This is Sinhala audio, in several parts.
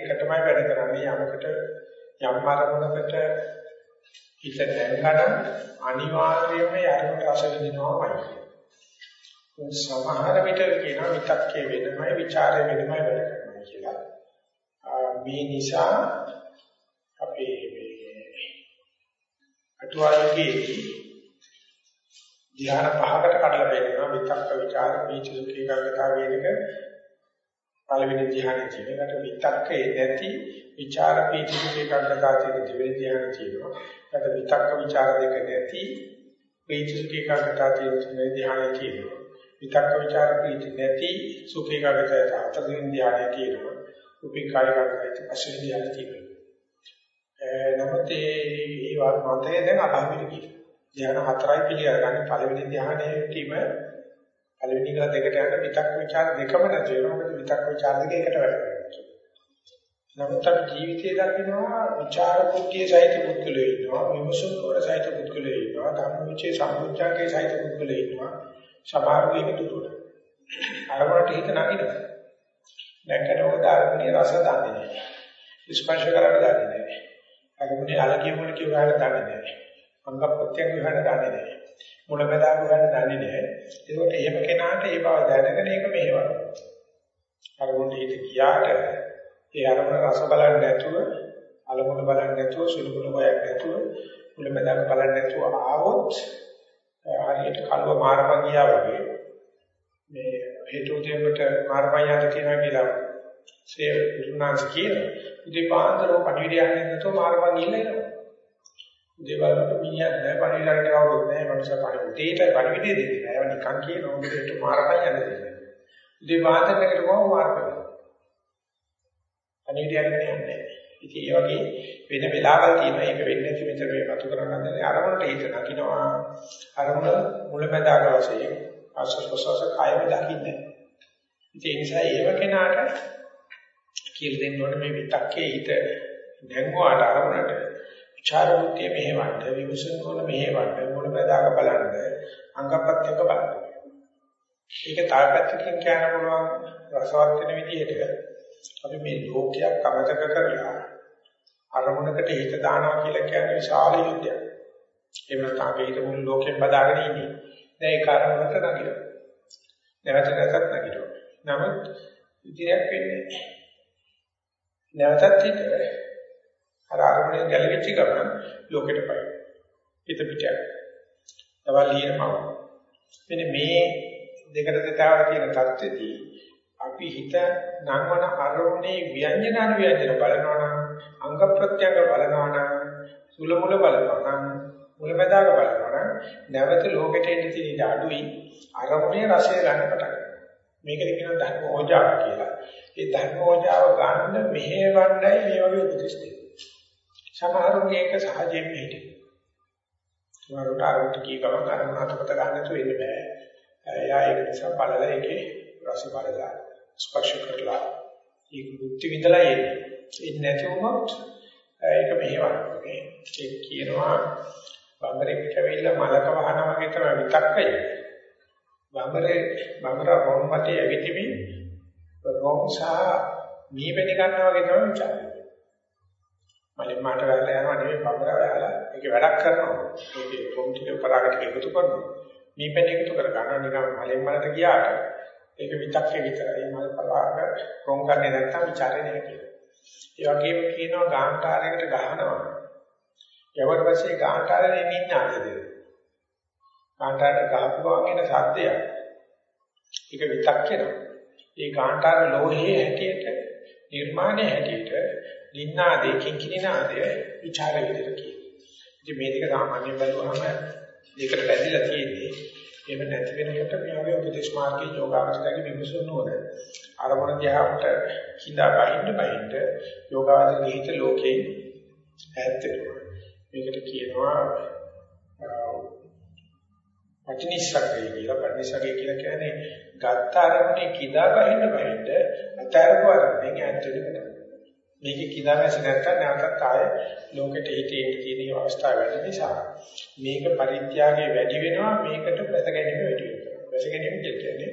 එකටමයි වැඩ කරන්නේ යමකට යම් ආරමුණකට හිත දැම්කට අනිවාර්යයෙන්ම යමකට රස විඳිනවාමයි. සමහර විට කියන විතක්කේ වෙනමයි ਵਿਚාරේ වෙනමයි වැඩ කරනවා කියලා. මේ නිසා අපේ මේ අටුවාවේදී ධ්‍යාන පහකට කඩලා බෙදෙනවා විතක්ක ਵਿਚාර පීචුකේ කාර්යතාවයේක පළවෙනි ධ්‍යානෙ කියනකට විතක්කේ නැති ਵਿਚාර පීඨිකේ කර්ණකාතේ දෙවෙනි ධ්‍යානෙ කියනවා. නැත්නම් විතක්ක ਵਿਚාර දෙක නැති පීඨිකේ කර්ණකාතේ තුන්වෙනි ධ්‍යානෙ කියනවා. විතක්ක ਵਿਚාර පීඨි නැති සුඛේ කර්ණකාතේ හතරවෙනි ධ්‍යානෙ කියනවා. උපේක්ඛාය කර්ණකාතේ පස්වෙනි ධ්‍යානෙ කියනවා. නමුත් ඒ වාර්තාවේ දැන් අභාවිත කියන ධ්‍යාන හතරයි පිළිඅරගන්නේ පළවෙනි ධ්‍යානෙ කීම පළවෙනි ඉඳලා දෙකට යන විතක් ਵਿਚාර දෙකම නැති වෙනවා. මොකද විතක් ਵਿਚාර දෙක එකට වැටෙනවා. නමුත් අපි ජීවිතයේ දකිනවා ਵਿਚාර කුක්කිය සහිත පුද්ගලයෝ ඉන්නවා, විමසුම් කර සහිත පුද්ගලයෝ ඉන්නවා, ධම්මවිචේ සම්පූර්ණකේ සහිත පුද්ගලයෝ ඉන්නවා, සභාවකේ දුර. අරමුණට හිත නැගිනවා. දැක්කනකොට අරමුණේ රස දන්නේ ස්පර්ශ කරන්න දන්නේ නැහැ. අරමුණේ අලකියමන කියවහට දන්නේ නැහැ. අංග ප්‍රත්‍යංග විහාර දන්නේ නැහැ. මුල බදාග ගන්න දන්නේ නැහැ. ඒකට එහෙම කෙනාට ඒ බව දැනගෙන ඒක මෙහෙවනවා. අරමුණේ හිත ගියාට ඒ අරමුණ රස බලන්නේ නැතුව අලමුණ බලන්නේ නැතුව සුළුකුළු බයක් නැතුව මුල බදාග බලන්නේ නැතුව ආවොත් හරියට කල්ව මාරපගියා වගේ මේ හේතු දෙකට මාරපයියාට කියනවා කියලා සේ පුරුණාංශ කියන ඉතින් පාන්දර පණිවිඩයක් නැතුව මාරපන් ගිල්ලනවා දේවල්වල මිනිහක් නැහැ පණිවිඩයකට කවුරුත් නැහැ. මනුෂ්‍ය පණිවිඩේට පණිවිඩේ දෙන්නේ නැහැ. නිකන් කියනවා උඹට මාරපයියා දෙන්නේ ඉතින් පාන්දරකට කොහොම මාරපන් පණිවිඩයක් නැහැ ඉතින් ඒ වගේ වෙන වෙලාවල් තියෙනවා. ඒක වෙන්නේ නැති මෙතන මේ වතු කරගන්න අරමුණට හිත නකින්නවා අරමුණ මුලැමැදාක වශයෙන් ආශ්වාස ප්‍රශ්වාස කායම දකින්නේ ඉතින් ඒ නිසා ඒව කෙනාට කියලා දෙන්න ඕනේ මේ විතක්කේ හිත නැංගුවාට අරමුණට විචාරෝත්‍ය මෙහෙවන්න විමසන කරන මෙහෙවන්න මුලැමැදාක බලන්න අංගපත්‍යක බලන්න ඒක තාපැත්තකින් කියන්න පුළුවන් රසවත් වෙන විදිහට අපි මේ ලෝකයක් අමතක කරලා අරමුණකට හිත දානවා කියලා කියන්නේ විශාල යුද්ධයක්. එහෙම නැත්නම් අපි හිත මුළු ලෝකෙම බදාගෙන ඉන්නේ. දැන් ඒ කාරණාවට නගිනවා. නැවත නැවතත් නගිනවා. නමුත් ඉතිරියක් වෙන්නේ නැවතත් හිත අර අරමුණෙන් ගැලවිච්ච ගමන් ලෝකෙට පයි. හිත පිට යනවා. තවල් ලියනවා. මෙන්න මේ දෙකට දෙතාවර කියන தත්ත්වෙදී අපි හිත නංවන අරමුණේ ව්‍යංජන අනුව්‍යංජන බලනවා නම් අංග ප්‍රත්‍යංග බලනවා නම් සුල මුල බලනවා නම් මුලමදාග බලනවා නම් නැවත ලෝකෙට එන්න තියෙන අඩුයි අරමුණේ රසය ගන්න පටන් මේකට කියනවා ධර්ම ඕජාව කියලා. ඒ ධර්ම ඕජාව ගන්න මෙහෙවන්නයි මේ වගේ උපදෙස් දෙන්නේ. සමහරුන්ගේ ඒක සහජයෙන් හිතේ. සමහරුන්ට අරමුණට කී ගමන් අරමුණ අතපත ගන්න තු වෙන්න බෑ. එයා ඒක නිසා බලලා ඒකේ රස බලලා ස්පර්ශ කරලා ඒක බුද්ධි විඳලා එන්නේ. ඒ නැති වුණොත් ඒක මෙහෙවන්නේ. ඒක කියනවා බම්බරෙක් කැවිලා මලක වහනා වගේ තමයි විතක්කය. බඹරේ බඹර රොම් වටේ ඇවිදිමි රොම් සහ මීපෙණි ගන්නවා වගේ තමයි විචාරය. මලින් මාට වැරලා යනවා නෙවෙයි බඹර වැරලා ඒක වැඩක් කරනවා. ඒකේ රොම් ටික පරාගට එකතු කරනවා. මීපෙණි එකතු කර ගන්නවා නිකන් මලින් මලට ගියාට ඒක විතක්කේ විතරයි මල පරාග රොම් කරන්නේ නැත්තම් විචාරේ නෑ කියලා. ඒ වගේම කියනවා ගාන්ටාරයකට ගහනවා. යවට පස්සේ ගාන්ටාරේ නිඥාද දෙනවා. ගාන්ටාරයට ගහපු ගමන් එන සද්දයක්. ඒක විතක්කේනවා. ඒ ගාන්ටාර ලෝහයේ හැටියට නිර්මාණයේ හැටියට නින්නාදේ කිංකිණාදේ විචාර විදිහට කියනවා. ඉතින් මේ දෙක සාමාන්‍යයෙන් බලුවහම දෙකට බැඳිලා තියෙන්නේ. එහෙම නැති වෙනකොට මේ වගේ උපදේශ මාර්ගයේ යෝගාවචරයේ විමසන්න ඕන. අරමුණ දිහාට හිඳා බහින්න බහින්න යෝගාවචරයේ හිත ලෝකේ ඈත් වෙනවා. මේකට කියනවා පටිනිස්සග්ගය කියලා. පටිනිස්සග්ගය කියලා කියන්නේ ගත්ත අරමුණේ කිදා බහින්න බහින්න අතරව අරමුණෙන් ඈත් වෙනවා. මේක කිදා නැසි නැත්තම් නැවතත් ආය ලෝකෙට හිතේ තියෙන අවස්ථාව වෙන නිසා. මේක පරිත්‍යාගයේ වැඩි වෙනවා මේකට වැස ගැනීම වැඩි වෙනවා. වැස ගැනීම කියන්නේ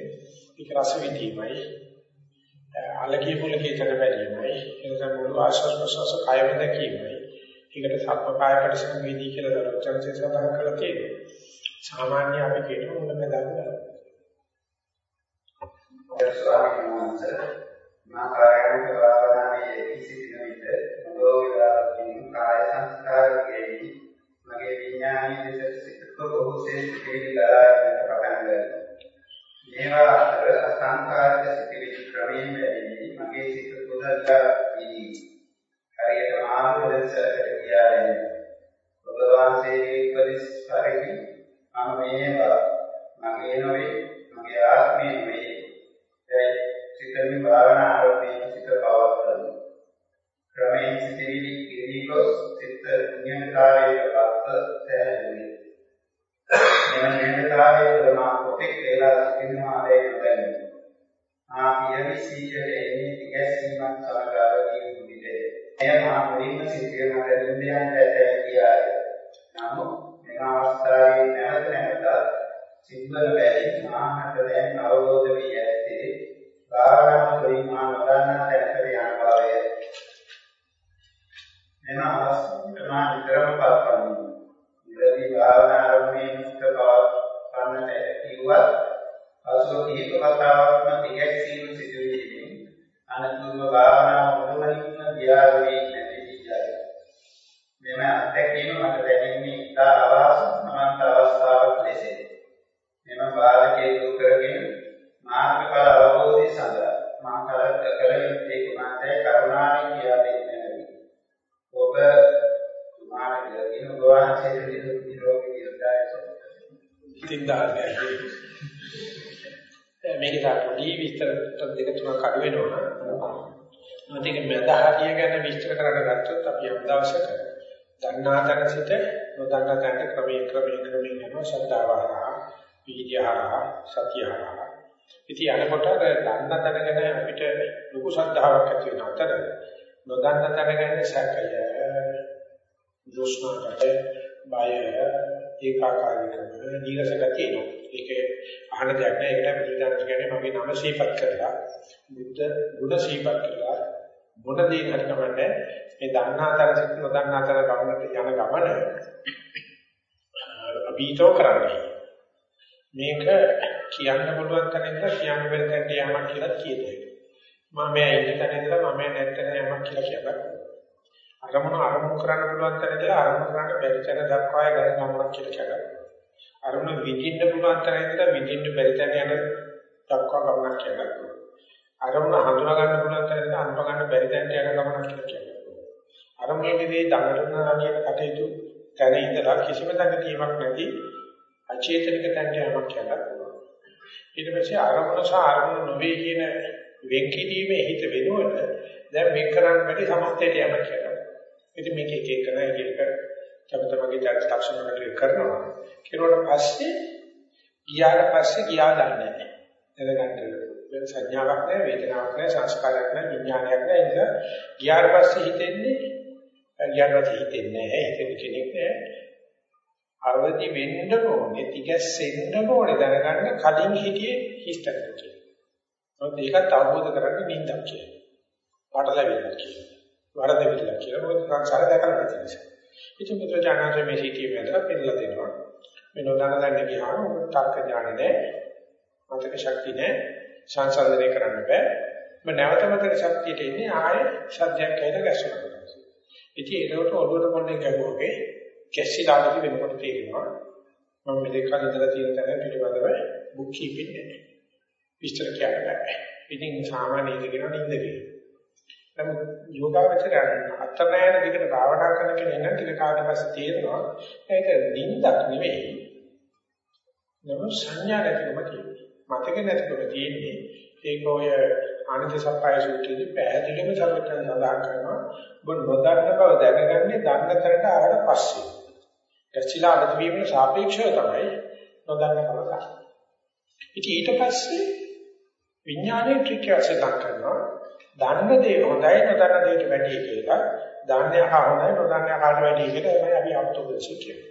ඒක රස විඳීමයි. අලකී පුලකී තර බැලීමයි එනිසා මුළු ආශ්වාස ප්‍රශ්වාස කායම දැකීමයි ඒකට සත්ව කාය පරිසංවේදී කියලා දරුවචනසේ සඳහන් කරලා තියෙනවා. සාමාන්‍ය අපි කියන මොනම දාන්න ස්වාමීන් වහන්සේ මා කායන භාවනාවේ සිටින විට මොදෝ විලාසින් කාය සංස්කාරයේ මගේ විඥානයේ දෙස සිත කොහොසේ පිළිගලා පටන් ගන්නවා මේවා අතර අසංකාරික සිතිවිලි ක්‍රමයෙන් වැඩි මගේ සිත පුදල්ලා වී හරියට ආමෝදසකට කියාගෙන ඔබ වහන්සේගේ උපදෙස් පරිදි මම මේවා මගේ නොවේ මගේ ආත්මේ නෙවේ ඒ සිතින් භාවනා ආරම්භයේ සිත පවත්වන ක්‍රමයෙන් සිතිවිලි කිරීකොස් සිත නියමිතාවේ පත්ත සෑහෙන්නේ මෙම නියමිතාවේ ප්‍රමා කොටෙක් වේලා සිටිනවා දැයි නොදැනේ. ආ පියවි සීජලේ එන්නේ තිගැසීමක් සමගාමී වූවිදේ. එය මා මුලින්ම සිටින දෙන්නේ ඇතැයි කියාය. නමුත් මෙම අවස්ථාවේ නැවත නැවත සිද්වල බැරි මාහට දැන් අවබෝධ වී ඇත්තේ භාවනා තුළින් මා නොදන්නා තැනකට යන බවය. මෙම අවස්ථාවට මා විතරම පත්වන්නේ. ඉතින් භාවනා ආරම්භයේ මුක්ත බව ගන්නට කිව්වත් අසෝ කීප කතාවක්ම දිගැස්සීම සිදු වීමෙන් අනතුරුව භාවනාව මුළුමනින්ම දියාවේ නැති විචාරය. මෙම අත්දැකීම මට දැනෙන්නේ ඉතා අවාසනාවන්ත අවස්ථාවක් මේක තමයි විස්තර දෙක තුනක් අඩු වෙනවා නම් මේක මැද හරිය ගැන විස්තර කරන්න ගත්තොත් අපි යම් දවසක දන්නා තැන සිට නොදන්නා තැනට ක්‍රමයෙන් ක්‍රමයෙන් ක්‍රමයෙන් යනවා ශ්‍රද්ධාවහරහා විද්‍යාහරහා සතියහරහා. ඉතින් යනකොට දන්නා තැන ගැන අපිට ලොකු ශ්‍රද්ධාවක් ඇති වෙන අතර නොදන්නා තැන ගැන සැකය දුෂ්ණකට බය ඒකාකාරීකම දීර්ඝ ගතියන ඒක අහන දෙයක් නෑ. ඒකට බුදුදහම කියන්නේ මගේ නම ශීපත් කරලා බුද්ධ ගුණ ශීපත් කරලා මොන දේ හරි කමන්නේ මේ දන්නාතර සිත් නොදන්නාතර ගමනට යන ගමන අපිටෝ කරන්නේ. මේක කියන්න පුළුවන් තැනින්ද කියන්න බැරි තැනට යamak කියලා කියතේ මම මේ ඉන්න තැන ඉඳලා මම නැත්තන යamak කියලා කියනවා. අරමුණ අරමුණු කරන්න පුළුවන් තැන ඉඳලා අරමුණු කරන්න බැරි තැන දක්වායි ගමනක් කියලා කියනවා. අරමුණ විඳින්න පුළුවන් තැන ඉඳලා විඳින්න බැරි තැන යන දක්වා ගමනක් කියනවා. අරමුණ හඳුනා ගන්න පුළුවන් තැන ඉඳලා අඳුනා ගන්න බැරි තැනට යන ගමනක් කියලා කියනවා. අරමුණේදී දඟලන රණියක කටයුතු තැන ඉඳලා කිසිම දඟලීමක් නැති අචේතනික තැනට යමක් කියලා පුළුවන්. ඊට පස්සේ අරමුණ සහ අරමුණ නොවේ කියන වෙන්කිරීමේ හිත වෙනුවට දැන් වෙන් කරන්න බැරි සමස්තයට යමක් කියලා. ඉතින් මේක එක එක කරන එක එක තම තමන්ගේ චරිත ලක්ෂණ වලට කරනවා. කෙරුවට පස්සේ ගියාට පස්සේ ගියා දන්නේ නැහැ. දැනගන්න සංඥාවක් නැහැ, වේදනාවක් නැහැ, සංස්කාරයක් නැහැ, විඥානයක් නැහැ. ඒක ගියාට පස්සේ හිතෙන්නේ ගියාට පස්සේ හිතෙන්නේ නැහැ. හිතෙන කෙනෙක් නැහැ. අවදි වෙන්න ඕනේ, තිගැස්සෙන්න ඕනේ දැනගන්න කලින් හිටියේ හිස්තර කියලා. මොකද ඒකත් අවබෝධ කරගන්න නින්දක් කියලා. පාඩලවිල්ල කියලා. වරදවිල්ල කියලා. මොකද සංසාර දැකලා නැති නිසා. ඉතින් මෙතන ඥානසේ මේ සිටියේ මැදලා පෙන්නලා දෙනවා. මේ නොදන්න දැන්න ගියාම තර්ක ඥානෙ නැහැ. මතක ශක්තිය නැහැ. සංසන්දනය කරන්න බෑ. මම නැවත මතක ශක්තියට එන්නේ ආයෙ සත්‍යයක් කියලා ගැස්සුණා. ඉතින් ඒකට ඔළුවට පොඩ්ඩක් ගැහුවාගේ කැස්සිලා නැති වෙනකොට තේරෙනවා මම මේ දෙක අතර තියෙන තැන පිළිබඳව බුක් කීපින් නැහැ. විස්තර කියන්න බෑ. ඉතින් සාමාන්‍ය ඉඳගෙන නින්ද කියලා. නමුත් යෝගාවචරයන් අත්නෑන දිගට භාවනා කරන කෙනෙක් නම් ටික කාලෙ පස්සේ තේරෙනවා ඒක නින්දක් නෙවෙයි. නමුත් සංඥා නැතිකම තියෙන්නේ. මතක නැතිකම තියෙන්නේ ඒක ඔය ආනන්ද සප්පයි සූත්‍රයේදී පැහැදිලිවම සර්වඥයන් සඳහන් කරනවා ඔබ නොදන්න බව දැනගන්නේ දන්න තැනට ආවට පස්සේ. ඇස්චිලා අදවීමේ සාපේක්ෂව තමයි නොදන්න බව ගන්න. ඉතින් ඊට පස්සේ විඥානයේ ත්‍රිකයස දක්වනවා දන්න දේ හොඳයි නොදන්න දේට වැඩි කියලා. දන්නේ අහ හොඳයි නොදන්නේ අහට වැඩි කියලා තමයි අපි අත්දොකසි කියන්නේ.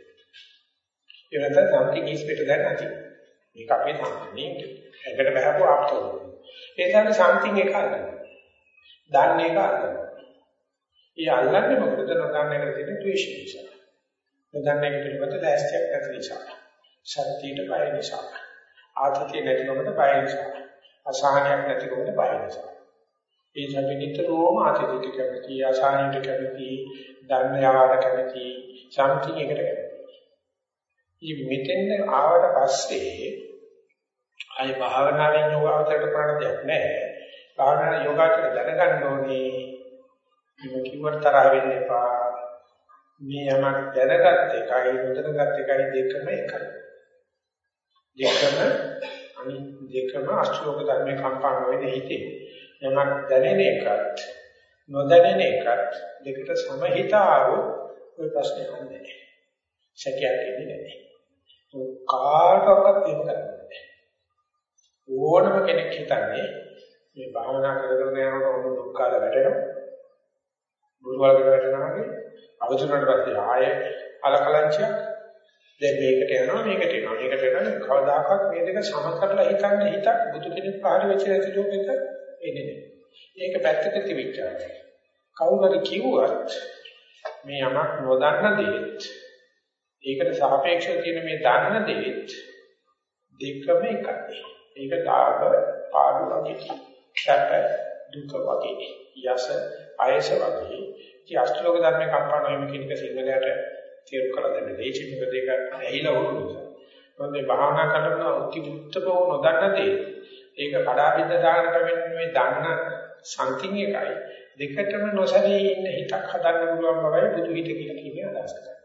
ඒ වෙනත something is better than nothing. මේක අපේ සම්පූර්ණයෙන් එකට බහපු ආප්තෝ. ඒ තමයි something එක අල්ලන්න. දන්නේ එක අල්ලන්න. ඒ අල්ලන්නේ මොකද නොදන්නේ එකට තියෙන ද්වේෂය නිසා. නොදන්නේ එක පිළිබඳ ලෑස්තියක් නැති නිසා. සත්‍යයට බය නිසා. ආතතිය නැතිවමද බය නිසා. අසහනයක් නැතිවමද බය නිසා. ඒ සම්පි නිතරම ආතතියට කැමති, අසහනයට කැමති, ධර්මයාවට කැමති, something එකට කැමති. මේ මෙතෙන් ආවට පස්සේ ආයි භාවනාවෙන් යෝගාවචරයට කරන්න දෙයක් නැහැ. භාවනා යෝගාචර දැනගන්න ඕනේ. මේ කිව්වට තරහ වෙන්න එපා. මේ යමක් දැනගත් එකයි නොදැනගත් එකයි දෙකම එකයි. දෙකම අනිත් දෙකම අශෝක ධර්මේ කම්පාන වෙන්නේ හිතේ. යමක් දැනෙන එකත් නොදැනෙන එකත් දෙකට සමහිතාව ඔය ප්‍රශ්නේ නැහැ. සැකයක් ඉන්නේ නැහැ. කාටවත් එහෙම කරන්නේ ඕනම කෙනෙක් හිතන්නේ මේ භාවනා කරගෙන යනකොට ඔන්න දුක් කාල වැටෙනවා. බුදුවලකට වැටෙනවාගේ අවසුනට පස්සේ ආයෙ අලකලංචියක් දැන් මේකට යනවා මේකට යනවා මේකට යනවා කවදාකවත් මේ දෙක සම කරලා හිතන්න හිතක් බුදු කෙනෙක් පහළ වෙච්ච නැති ලෝකෙක එන්නේ නැහැ. ඒක පැත්තක තිබිච්චා. කවුරුහරි කිව්වත් මේ යමක් නොදන්න දෙයක් ඒකට සාපේක්ෂව තියෙන මේ දන්න දෙයක් දෙකම එකයි. ඒක ලාභ පාඩු වගේ සැප දුක වගේ යස අයස වගේ ඉති අෂ්ටලෝක ධර්මේ කම්පන වෙන කෙනෙක් සිංහලයට තේරු කළ දෙන්න දෙයිචි මොකද ඒක ඇහිලා වුණු නිසා මොකද මේ භාවනා කරන උත්ති උත්තම නොදන්න දේ ඒක කඩාබින්ද දාගෙන කවෙන්නේ මේ දන්න සම්තිං එකයි. දෙකටම නොසලී ඉන්න හිතක් හදන්න පුළුවන් බවයි බුදු හිත කියලා කියන්නේ අදහස්. කරන්නේ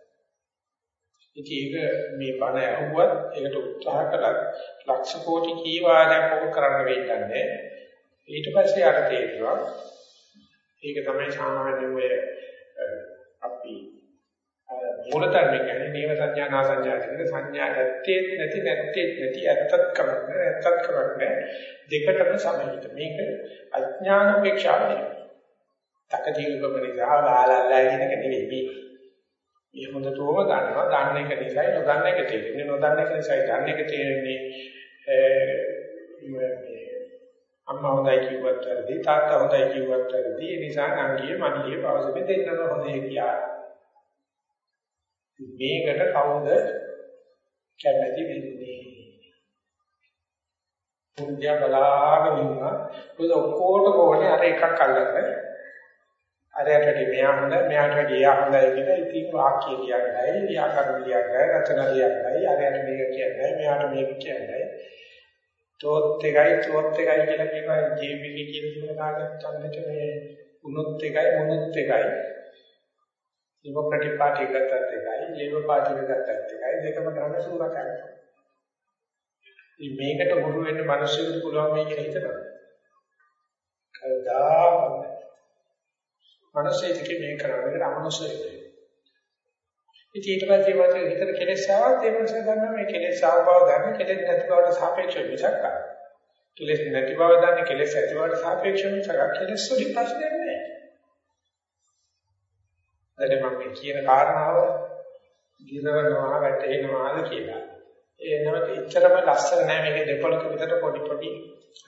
ඉතින් ඒක මේ බණ ඇහුවත් ඒකට උත්සාහ කළත් ලක්ෂ කෝටි කී වාරයක් ඕක කරන්න වෙන්නේ ඊට පස්සේ යාට තේරෙනවා. ඒක තමයි සාමාන්‍යයෙන් ඔය අපි මූලධර්ම කියන්නේ නේව සංඥා නා සංඥා කියන සංඥා ඇත්තේ නැති නැත්තේ නැති ඇත්තත් කමක් නෑ ඇත්තත් කමක් නෑ දෙකටම සමහිත මේක අඥාන උපේක්ෂාව නෙවෙයි තකදීරුකම නිසා වාලල්ලා කියන එක නෙවෙයි මේ මේ හොඳටම ගන්නවා. දන්න එක නිසායි නොදන්න එක තේරෙන්නේ. නොදන්න එක නිසායි දන්න එක තේරෙන්නේ. මේ අම්මා හොඳයි කිව්වත් වැඩි තාත්තා හොඳයි කිව්වත් වැඩි ඒ නිසා නංගියේ මණියේ පවසෙ දෙන්නම හොඳයි කියලා. මේකට කවුද කැමැති වෙන්නේ? පුණ්‍ය බලාගෙන ඉන්නවා. මොකද ඔක්කොට කොහොනේ අර එකක් අල්ලගෙන අරයට වැඩි මෙයා හොඳ මෙයාට වැඩි එයා හොඳයි කියලා ඉතින් වාක්‍ය කියන්නයි ව්‍යාකරණ කියන්නයි රචන කියන්නයි අරයට මේක කියන්නයි මෙයාට මේක කියන්නයි තෝත් එකයි තෝත් එකයි කියලා කියනවා ජීවිතේ කියන දේ කාටත් අන්නට මේ උනොත් එකයි මොනොත් එකයි ඩෙමොක්‍රැටික් පාර්ටි එකකට එකයි ලේබර් පාර්ටි එකකට එකයි. දෙකම ගන්න සූරා කරනවා ඉතින් මේකට හුරු වෙන්න මිනිස්සුන්ට පුළුවන් මේ කියලා හිතනවා කවදාවත් මනසෙයිදකේ මේ කරන්නේ අමනසෙයි. ඉතින් ඊට පස්සේ වාසේ හිතට කෙලෙස් ආවත් ඒ මනස ගන්න මේ කෙලෙස් ආව බව ගන්න කෙලෙස් නැති බවට සාපේක්ෂව විචක් කෙලෙස් නැති බව දන්නේ කෙලෙස් ඇති බවට සාපේක්ෂව විචක් කෙලෙස් වලින් ප්‍රශ්නයක් නැහැ. දැන් මම මේ කියන කාරණාව ගිරවනවා වැටෙනවාද කියලා. ඒ නැවත ඉච්චරම ලස්සන නෑ මේක දෙපොලක විතර පොඩි පොඩි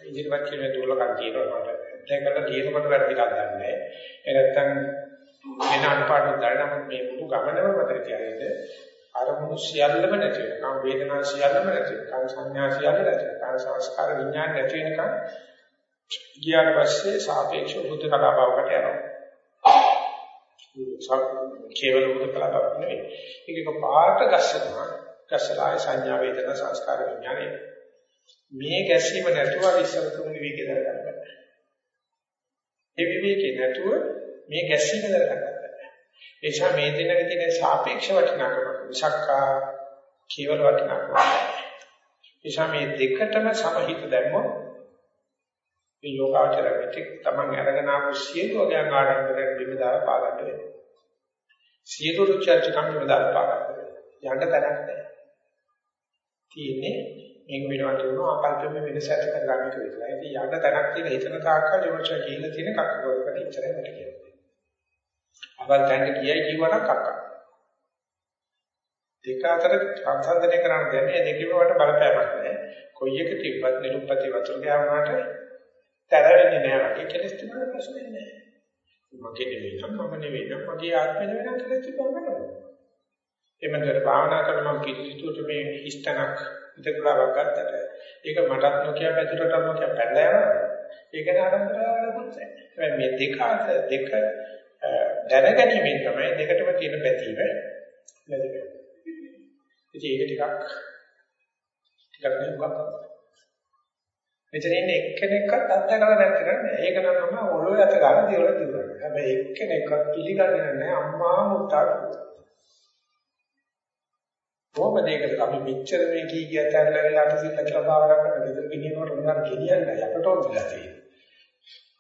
ඉදිරිපත් කියන දුර්ලභකම් තියෙනවා මට. ඒකකට ලියනකොට වැරදි එකක් ගන්නෑ. ඒ නැත්තම් වෙන අනුපාඩුවක් ගන්න නම් මේ මුළු ගමනම මතක තියාගන්න. අරමුණු සියල්ලම නැති වෙනකම් වේදනා සියල්ලම නැති වෙනකම් සංඥා සියල්ල නැති වෙනකම් සංස්කාර විඥාන නැති වෙනකම් ගියාට පස්සේ සාපේක්ෂ බුද්ධ කලාපාවකට යනවා. කේවල බුද්ධ කලාපාවක් නෙවෙයි. ඒක පාට ගස්සනවා. ගස්සලාය සංඥා වේදනා සංස්කාර විඥානය. මේ ගැසීම නැතුව ඉස්සර තුන් විවේකේ දරගන්න බෑ. ඒ විවේකේ නැතුව මේ ගැසීම දරගන්න බෑ. ඒ නිසා මේ දෙන්නක තියෙන සාපේක්ෂ වටිනාකම විසක්කා කේවල වටිනාකම. ඒ නිසා මේ දෙකටම සමහිත දැම්මොත් මේ යෝගාචර පිටික් තමන් අරගෙන ආපු සියලු වගේ ආඩම්බරයෙන් විමදාල පාගන්න වෙනවා. සියලු රුචර්චකම් විමදාල පාගන්න වෙනවා. යන්න තැනක් නැහැ. තියෙන්නේ මේක වෙනවා කියනවා ආකල්පෙම වෙනස ඇති කරගන්න එක විතරයි. ඉතින් යන්න තැනක් තියෙන හිතන තාක්කල් විමර්ශ කියලා තියෙන කක්කවලකට ඉච්චරයි මට කියන්නේ. අවල් තැනට ගියයි කිව්වනම් කක්ක. දෙක අතර සංසන්දනය කරන්න දෙන්නේ දෙකේම වට බලපෑමක් නැහැ. කොයි එක තිබ්බත් නිරුප්පති වතුර ගෑවුනාට තර වෙන්නේ නැහැ වගේ කෙලස් තිබුණ ප්‍රශ්නේ නැහැ. මගේ නෙවෙයි නම් මම නෙවෙයි නම් මගේ ආත්මෙ නෙවෙයි නම් කෙලස් තිබුණ නැහැ. එමන්තර භාවනා කරන මම පිළිතුරට මේ හිස්තනක් ඉතකලාවක් ගත්තට ඒක මටත් නොකිය පැතුරට නොකිය පැනලා යනවා. ඒක නාඩම්බරවලකුත් නැහැ. මේ දෙක දෙක දැනගැනීමෙන් තමයි දෙකටම තියෙන පැතීම නැති වෙන්නේ. ඉතින් ඒක ටිකක් ටිකක් නෙවෙයි මෙතන ඉන්නේ එක්කෙනෙක්වත් අත්දකලා නැත්නම් ඒක නම් මම ඔළුවේ අත ගන්න දිවල දිවල. හැබැයි එක්කෙනෙක්වත් පිළිගන්නේ නැහැ අම්මා මුත්තා කොහොමද ඒකට අපි මෙච්චර මේ කී කියත් ඇරලා වෙලාට සිල්ල කියලා භාවනා කරන විතර ගෙනියනකොට උනාට ගෙනියන්නේ යකට ඕනලා තියෙන්නේ.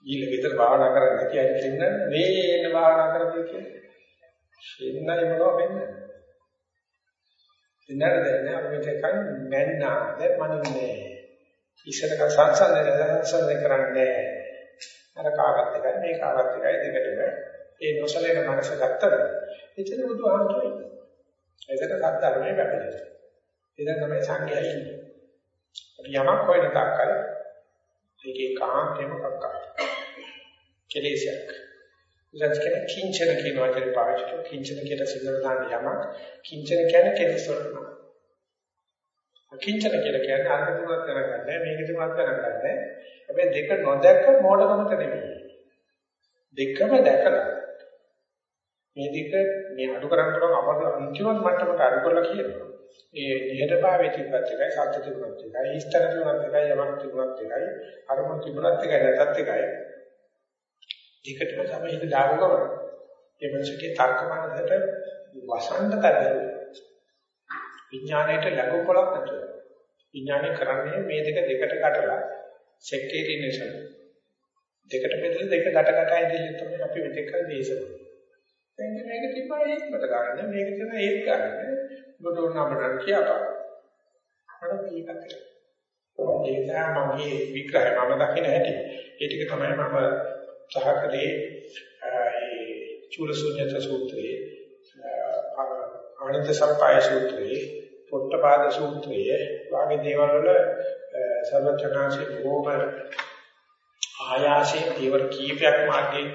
ඊළ විතර භාවනා කරන්නේ නැති අය දෙන්න මේන භාවනා කරපේ කියන්නේ. එන්නයි මොනවද වෙන්නේ? ඉන්නද දැන් අපි මෙතකන් මැන්නා දැන් මනින්නේ. ඉස්සරක සංසන්දනය සංසන්දනය කරන්නේ අර කාවත් එකයි මේ කාවත් එකයි දෙකටම ඒ නොසලෙන මනස ගත්තද එතන බුදුහාමුදුරුවෝ එතන සත්‍යර්මයේ වැටෙනවා. එතන තමයි සංඥා ඉන්නේ. අපි යමක් හොයන තාක්කල් ඒකේ කාන්තේම කක්කා. කෙලෙසක්. ඉතින් කියන කිංචන කියන වචනේ පාවිච්චි කරන කිංචන කියන සිංහල දාන්න යමක් කිංචන කියන්නේ කෙලෙස් වලට. කිංචන කියලා කියන්නේ අර්ථ තුනක් කරගන්නේ මේක තුනක් කරගන්නේ. හැබැයි දෙක නොදැක්ක මොඩකමක නෙමෙයි. දෙකම දැකලා මේ දෙක මේ අඩු කරන්න පුළුවන් අපර අන්තිමත් මට්ටමට අඩු කරලා කියනවා. ඒ නිහඬභාවයේ තිබ්බත් එකයි සත්‍ය තිබුණත් එකයි ඉස්තර තිබුණත් එකයි යමක් තිබුණත් එකයි අරමුණ තිබුණත් එකයි නැතත් එකයි. ඒකටම තමයි හිත දාගම. ඒ මනසකේ තර්ක මනසට වසන්ත කරදර. විඥාණයට ලඝු කොලක් නැතුව. විඥාණය කරන්නේ මේ දෙක දෙකට කඩලා සෙක්ටේරියනිසම්. දෙකට බෙදලා දෙක ගැට ගැටයි දෙන්නේ තමයි අපි මෙතෙක් කර දේශනා දැන් මේක තිබ්බා ඒකට ගන්න. මේක තියෙන ඒක ගන්න. ඔබට ඕන අපට කියපා මට මේකත් ඒක තමයි මගේ විග්‍රහය මම දකින්න හැටි. ඒ ටික තමයි මම සහකලේ ඒ චූලසුඤ්ඤත සූත්‍රයේ ආනන්ද සප්පාය සූත්‍රයේ පොට්ටපාද සූත්‍රයේ වාගේ දේවල් වල සර්වචනාංශේ බොහෝම ආයාසයෙන් දේවල් කීපයක් මාර්ගයේ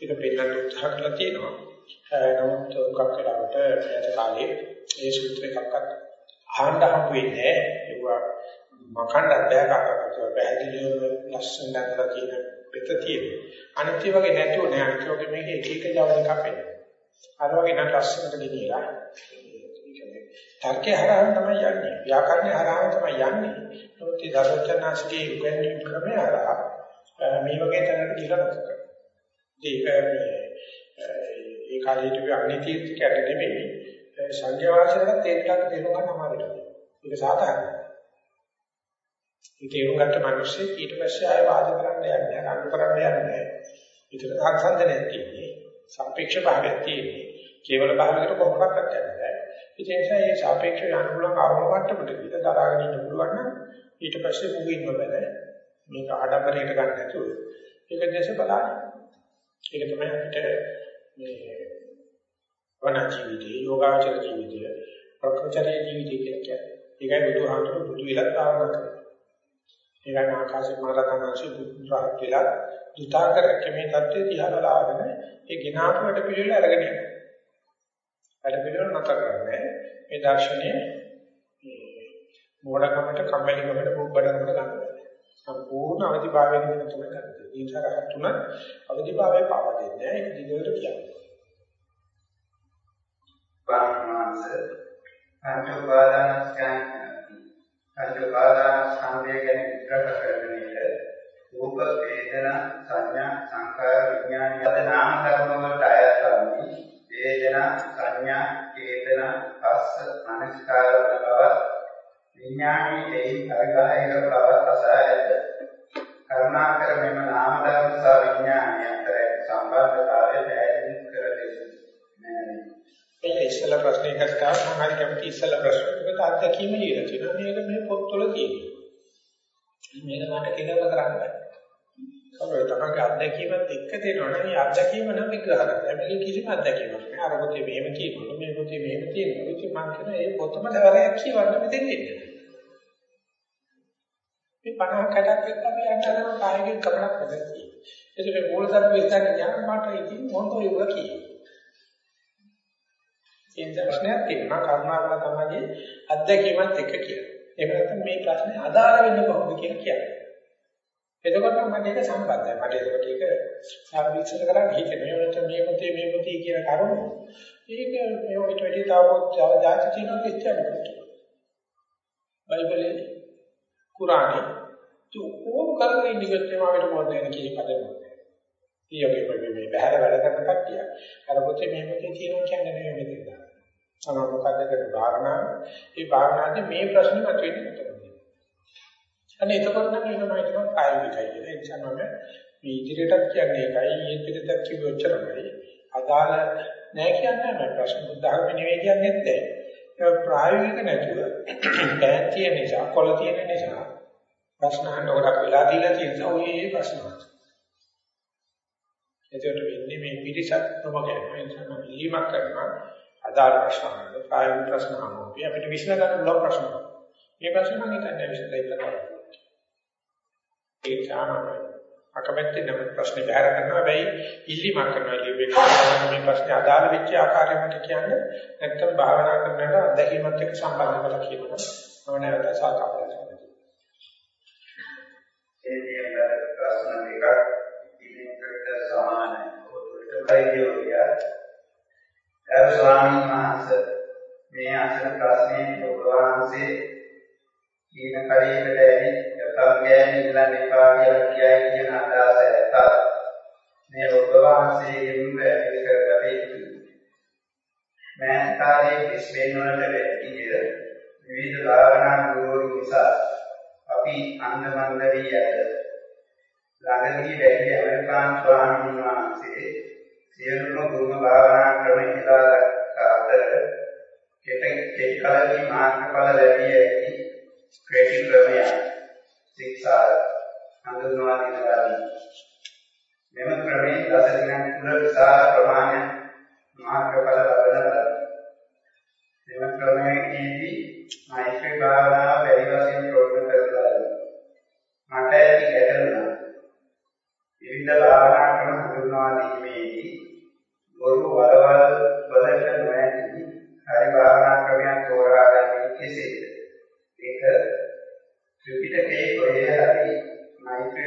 ඒක පෙන්නන්න උත්සාහ කරලා තියෙනවා. නමුත් උගක් වෙලාවට ඊට කාලේ ඒ සූත්‍ර එකක්වත් අහන්න හම්බ වෙන්නේ ඒවා මකන්න බෑ කාටවත් පැහැදිලිව ලස්සන දැකලා තියෙන පෙත තියෙන අනිත් වගේ නැතුව නෑ. අනිත් වගේ මේක එක එක ජවන එකක් වෙන්නේ අර වගේ නම් ලස්සනට ගෙනියලා තර්කේ හරහා තමයි යන්නේ ව්‍යාකරණේ හරහා තමයි යන්නේ නමුත් ඒ දර්ශනාසිකේ උගන්වීම් ක්‍රමය හරහා මේ වගේ තැනකට ගිහිල්ලා නැතක ඒක ඒ කාලේ හිටපු අනිතීර්ථකයට නෙමෙයි සංඝයා වහන්සේලාට තේරුම් තේරුම් ගන්න අමාරුයි. ඒක සාධාරණයි. ඒ තේරුම් ගත්ත මිනිස්සේ ඊට පස්සේ ආය වාද කරන්න යන්නේ නැහැ, අනුකර කරන්න යන්නේ නැහැ. ඒතර සංසන්දනයක් තියෙන්නේ, සාපේක්ෂ භාවයක් තියෙන්නේ. කේවල භාවයකට කොහොමවත් යන්නේ නැහැ. ඒ නිසා මේ සාපේක්ෂ යන පුළුවන් ආවම මට්ටමට විතර දරාගෙන ඉන්න පුළුවන් නම් ඊට පස්සේ මුගින්ම බෑ. මේක ආඩම්බරයකට ගන්න නැතුව ඒක දැස බලන්න. ඒක තමයි අපිට මේ වන ජීවිතය, යෝගාචර ජීවිතය, ප්‍රකෘතිචර්ය ජීවිතය කියන්නේ. ඒකයි බුදුහාමුදුරු බුදු විලක් ආවරණ කරන්නේ. ඒකයි ආකාශේ මාරතනසි බුදුරහත් කියලා දුතාකර කමේ தත්ත්වය දිහා බලාගෙන ඒ ගිනාට වැඩ පිළිවෙල අරගෙන යනවා. වැඩ පිළිවෙල නැතර කරන්නේ මේ දර්ශනයේ මෝඩකමට කම්මැලිකමට බුබ්බඩකමට ගන්නවා. සම්පූර්ණ අවදිභාවයෙන් වෙන තුන කරන්නේ. ඒ නිසා තුන අවදිභාවය පාවා දෙන්නේ. ඒක දිගට කියන්නේ. පරමාංශ පංච උපාදානස්කන්ධ පංච උපාදානස්කන්ධය ගැන විස්තර කරන්නේ රූප වේදනා සංඥා සංකාර විඥාන යද නාම ධර්ම වලට අයත් වන්නේ වේදනා සංඥා චේතනා පස්ස අනිස්කාර වන බව විඥානයේ එහි අවිභායක බව අසහායත කරුණාකර මෙම නාම ධර්ම සහ විඥානය අතර සම්බන්ධතාවය පැහැදිලි කර දෙන්න. ඒක ඉස්සෙල්ලා ප්‍රශ්න එකක් ගන්න මම හරි කැමති ඉස්සෙල්ලා ප්‍රශ්න එකකට අත්දැකීම ලියලා තියෙනවා. මේක මේ පොත්වල තියෙනවා. මේක මට කියනව කරන්න බෑ. කවර තමන්ගේ අත්දැකීමත් එක්ක දෙනවා නම් ඒ අත්දැකීම නම් විග්‍රහ කරන්න. මේක කිසිම අත්දැකීමක් නෑ. අර පොතේ මෙහෙම කියනවා. මේ පොතේ මෙහෙම තියෙනවා. ඉතින් මම කියන ඒ පොතම දවරයක් කියවන්න මෙතෙන් දෙන්නේ. මේ 50 කඩක් එක්ක අපි අන්තරම කායකින් කමනක් නැති. ඒක මූල ධර්ම විස්තරය යන මට ඉතින් මොන්තෝ යුග කියනවා. ඒ ප්‍රශ්නයක් තියෙනවා කරුණාකර තමයි අත්දැකීමත් එක්ක කියලා. එහෙම නැත්නම් මේ ප්‍රශ්නේ අදාළ වෙන්නේ කොහොමද කියලා කියන්නේ. එතකොට මට ඒක සම්බන්ධයි. මට ඒකට ඒක සාපේක්ෂව කරන්න හිතෙනවා. ඒ වෙනත මේ පොතේ මේ පොතේ කියන කරුණ. ඒක මේ ඔය 20 තව දාති තියෙනවා කිච්චන්නේ. බයිබලේ කුරානේ ඕක කරගෙන ඉඳිගත් ඒවාට මොකද වෙන කියන පදයක්. ඊයෝගේ මේ මේ බහැර වැඩ කරන කට්ටිය. අර පොතේ මේ පොතේ තියෙනවා කියන්නේ නෙමෙයි මෙතන. තමයි මොකද කරේ භාවනාව. ඒ භාවනාවේ මේ ප්‍රශ්නේ මතුවෙන්නේ නැහැ. අනේ එතකොට නම් මේක මම හිතනවා ප්‍රායෝගිකයි කියලා. ඒ නිසා මම මේ ඉදිරියටත් කියන්නේ ඒකයි ඊයේ පිටතක් කිව්වොච්චරමයි. අදාළ නැහැ කියන්නේ මම ප්‍රශ්න බුද්ධහම නෙවෙයි කියන්නේ නැහැ. ඒක ප්‍රායෝගික නැතුව බෑන් තියෙන නිසා, කොළ තියෙන නිසා ප්‍රශ්න අහන්න ගොඩක් වෙලා දීලා තියෙන නිසා ඔය ඒ ප්‍රශ්න අහනවා. එතකොට වෙන්නේ මේ පිරිසක් ප්‍රමෝදයෙන් වෙනසම ඉල්ලීමක් කරනවා අදාළ ප්‍රශ්න අහන්න ප්‍රායෝගික ප්‍රශ්න අහනවා. අපිට විශ්ල ගන්න බ්ලොග් ප්‍රශ්න. මේ ප්‍රශ්න මම හිතන්නේ විශ්ලයි කරනවා. ඒ ඡානම අකමැත්තේ නම් ප්‍රශ්නේ බහැර කරනවා. හැබැයි ඉල්ලීමක් කරනවා ලියුවේ මේ ප්‍රශ්නේ අදාළ වෙච්ච ආකාරයකට කියන්නේ. නැත්නම් භාවනා කරනකොට අත්දැකීමත් එක්ක සම්බන්ධ කරලා කියනවා. මම නැවත සාකච්ඡා කරනවා ඒ කියන්නේ ප්‍රශ්න දෙකක් ඉදිරියට සමානයි පොදුටයි කියනවා ඒ ස්වාමීන් වහන්සේ මේ අසන ප්‍රශ්නේ ඔබ වහන්සේ කියන කඩේකට ඇවි යකම් ගෑනි ඉල්ලන්න එපා කියලා කියයි කියන අදහස ඇත්ත. මේ ඔබ වහන්සේගෙන් වැඩි කරගත යුතුයි. මෑන්කාරයේ විශ්වෙන් වලට වැඩි විවිධ භාවනා ගුරු නිසා අපි අන්දමන්ද වී ඇත. ළඟදී වැඩි ඇමරිකානු ස්වාමීන් වහන්සේ සියලුම ගුරු භාවනා ක්‍රම ඉලා අතර කෙටි කෙටි කලකින් මාර්ගඵල ලැබිය හැකි ක්‍රේටි ක්‍රමය ශික්ෂා හඳුන්වා දෙනවා. මෙම ක්‍රමයේ දස දිනක් තුළ විශාල ප්‍රමාණයක් මාර්ගඵල ලබන බව. මෙම ක්‍රමයේදී මෛත්‍රී භාවනාව වැඩි වශයෙන් ප්‍රයෝජන කරලා මට ඇති ගැටලුණ විවිධ භාවනා ක්‍රම හඳුන්වා දීමේදී ගුරු වලවල් වලට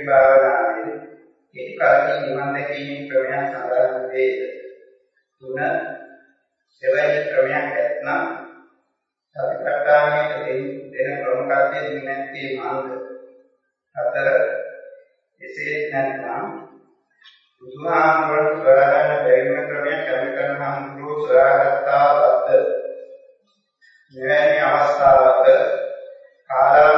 භාවනාවේ එක් කාලී නිවන් දැකීමේ ක්‍රමයක් සඳහන් වේද? තුන එවැනි ක්‍රමයක් ඇත්නම් සතිපට්ඨානයේ දෙන ප්‍රමුඛත්වය දෙන්නේ නැත්තේ මානද? හතර එසේ නැත්නම් බුදුහාමුදුරන් සොයාගන්න බැරිම ක්‍රමයක් අනුකරන හමුදුරෝ සොයාගත්තා වත්ද මෙවැනි අවස්ථාවක කාලානුසුත්‍රයේ